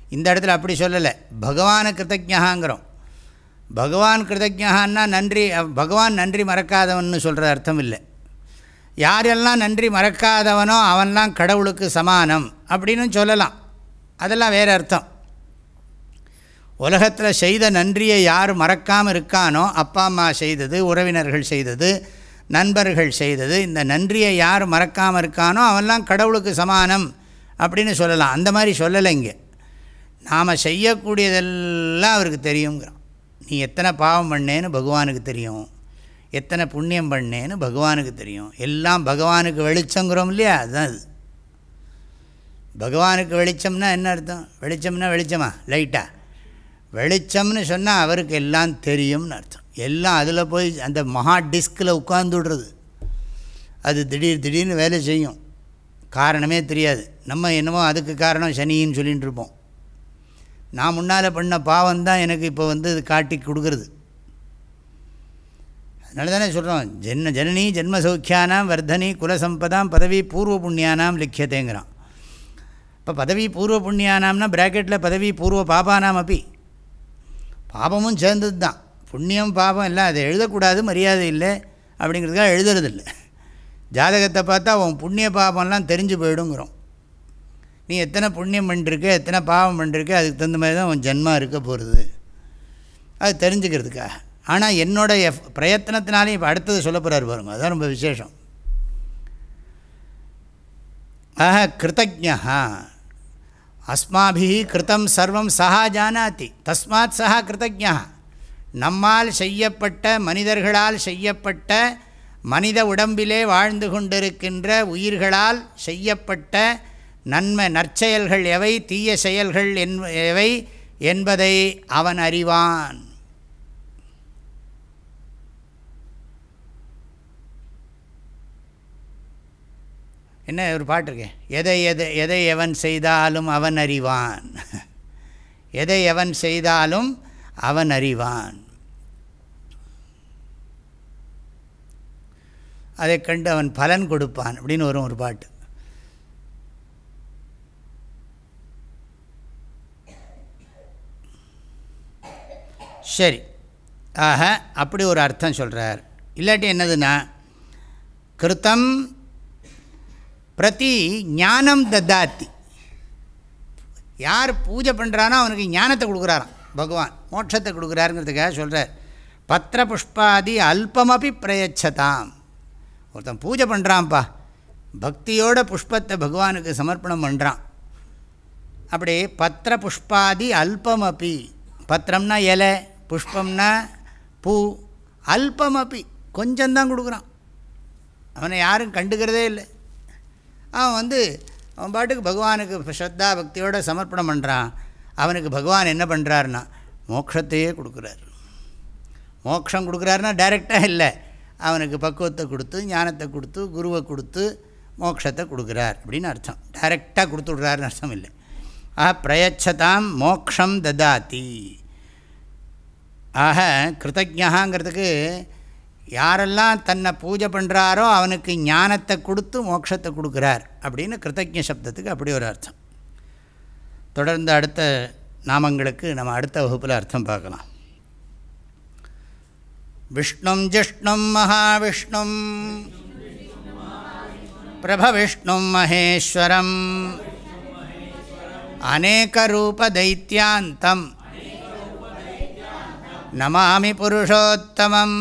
இந்த இடத்துல அப்படி சொல்லலை. பகவான கிருத்தஜாங்கிறோம் பகவான் கிருத்தஜான்னா நன்றி பகவான் நன்றி மறக்காதவன் சொல்கிற அர்த்தம் இல்லை. யாரெல்லாம் நன்றி மறக்காதவனோ அவன்லாம் கடவுளுக்கு சமானம் அப்படின்னு சொல்லலாம். அதெல்லாம் வேறு அர்த்தம். உலகத்தில் செய்த நன்றியை யார் மறக்காமல் இருக்கானோ அப்பா அம்மா செய்தது உறவினர்கள் செய்தது நண்பர்கள் செய்தது இந்த நன்றியை யார் மறக்காமல் இருக்கானோ அவன்லாம் கடவுளுக்கு சமானம் அப்படின்னு சொல்லலாம். அந்த மாதிரி சொல்லலை இங்கே. நாம் செய்யக்கூடியதெல்லாம் அவருக்கு தெரியுங்கிறான். நீ எத்தனை பாவம் பண்ணேன்னு பகவானுக்கு தெரியும். எத்தனை புண்ணியம் பண்ணேன்னு பகவானுக்கு தெரியும். எல்லாம் பகவானுக்கு வெளிச்சங்கிறோம் இல்லையா? அதுதான் அது. பகவானுக்கு வெளிச்சம்னா என்ன அர்த்தம்? வெளிச்சம்னா வெளிச்சமா? லைட்டாக வெளிச்சம்னு சொன்னால் அவருக்கு எல்லாம் தெரியும்னு அர்த்தம். எல்லாம் அதில் போய் அந்த மகா டிஸ்கில் உட்காந்துடுறது அது திடீர் திடீர்னு வேலை செய்யும். காரணமே தெரியாது. நம்ம என்னமோ அதுக்கு காரணம் சனின்னு சொல்லிகிட்டு இருப்போம். நான் முன்னால் பண்ண பாவம் தான் எனக்கு இப்போ வந்து இது காட்டி கொடுக்குறது. அதனால தானே சொல்கிறோம் ஜென்ன ஜனனி ஜென்ம சௌக்கியானாம் வர்தனி குலசம்பதாம் பதவி பூர்வ புண்ணியானாம் லிக்கியத்தேங்கிறான். இப்போ பதவி பூர்வ புண்ணியானாம்னா ப்ராக்கெட்டில் பதவி பூர்வ பாபானாம் அப்படி பாபமும் சேர்ந்தது தான் புண்ணியம் பாபம் எல்லாம் அதை எழுதக்கூடாது மரியாதை இல்லை அப்படிங்கிறதுக்காக எழுதுறதில்லை. ஜாதகத்தை பார்த்தா உன் புண்ணிய பாபம்லாம் தெரிஞ்சு போயிடுங்கிறோம். நீ எத்தனை புண்ணியம் பண்ணிருக்க எத்தனை பாவம் பண்ணிருக்க அதுக்கு தகுந்த மாதிரி தான் உன் ஜென்மா இருக்க போகிறது அது தெரிஞ்சுக்கிறதுக்காக. ஆனால் என்னோடய எஃப் பிரயத்தனத்தினாலே இப்போ அடுத்தது சொல்ல போகிறார் பாருங்க. அதுதான் ரொம்ப விசேஷம். ஆஹ கிருத்தஜா அஸ்மாபி கிருத்தம் சர்வம் சஹா ஜானாதி தஸ்மாத் சஹா கிருத்தஜா நம்மால் செய்யப்பட்ட மனிதர்களால் செய்யப்பட்ட மனித உடம்பிலே வாழ்ந்து கொண்டிருக்கின்ற உயிர்களால் செய்யப்பட்ட நன்மை நற்செயல்கள் எவை தீய செயல்கள் என் எவை என்பதை அவன் அறிவான். என்ன ஒரு பாட்டு இருக்கேன் எதை எதை எதை எவன் செய்தாலும் அவன் அறிவான். எதை எவன் செய்தாலும் அவன் அறிவான். அதை கண்டு அவன் பலன் கொடுப்பான் அப்படின்னு வரும் ஒரு பாட்டு. சரி. ஆக அப்படி ஒரு அர்த்தம் சொல்கிறார் இல்லாட்டி என்னதுன்னா கிருத்தம் பிரதி ஞானம் தத்தாத்தி யார் பூஜை பண்ணுறானோ அவனுக்கு ஞானத்தை கொடுக்குறாராம். பகவான் மோட்சத்தை கொடுக்குறாருங்கிறதுக்காக சொல்கிறார் பத்திர புஷ்பாதி அல்பமபி பிரயச்சதாம். ஒருத்தன் பூஜை பண்ணுறான்ப்பா பக்தியோட புஷ்பத்தை பகவானுக்கு சமர்ப்பணம் பண்ணுறான் அப்படி பத்திர புஷ்பாதி அல்பமபி. பத்திரம்னா இலை புஷ்பம்னா பூ அல்பமபி கொஞ்சம்தான் கொடுக்குறான். அவனை யாரும் கண்டுக்கிறதே இல்லை. அவன் வந்து அவன் பாட்டுக்கு பகவானுக்கு ஸ்ரத்தா பக்தியோடு சமர்ப்பணம் பண்ணுறான் அவனுக்கு பகவான் என்ன பண்ணுறாருன்னா மோட்சத்தையே கொடுக்குறாரு. மோட்சம் கொடுக்குறாருன்னா டைரெக்டாக இல்லை. அவனுக்கு பக்குவத்தை கொடுத்து ஞானத்தை கொடுத்து குருவை கொடுத்து மோட்சத்தை கொடுக்குறார் அப்படின்னு அர்த்தம். டைரெக்டாக கொடுத்து விட்றாருன்னு அர்த்தம் இல்லை. ஆஹ பிரயச்சதாம் மோக்ஷம் ததாத்தி ஆக கிருத்தஜகாங்கிறதுக்கு யாரெல்லாம் தன்னை பூஜை பண்ணுறாரோ அவனுக்கு ஞானத்தை கொடுத்து மோட்சத்தை கொடுக்குறார் அப்படின்னு கிருத்தஜ சப்தத்துக்கு அப்படி ஒரு அர்த்தம். தொடர்ந்து அடுத்த நாமங்களுக்கு நம்ம அடுத்த வகுப்பில் அர்த்தம் பார்க்கலாம். விஷ்ணும் ஜிஷ்ணும் மகாவிஷ்ணும். பிரபவிஷ்ணும் மகேஸ்வரம். அநேகரூபதைத்தியாந்தம் நமாமி புருஷோத்தமம்.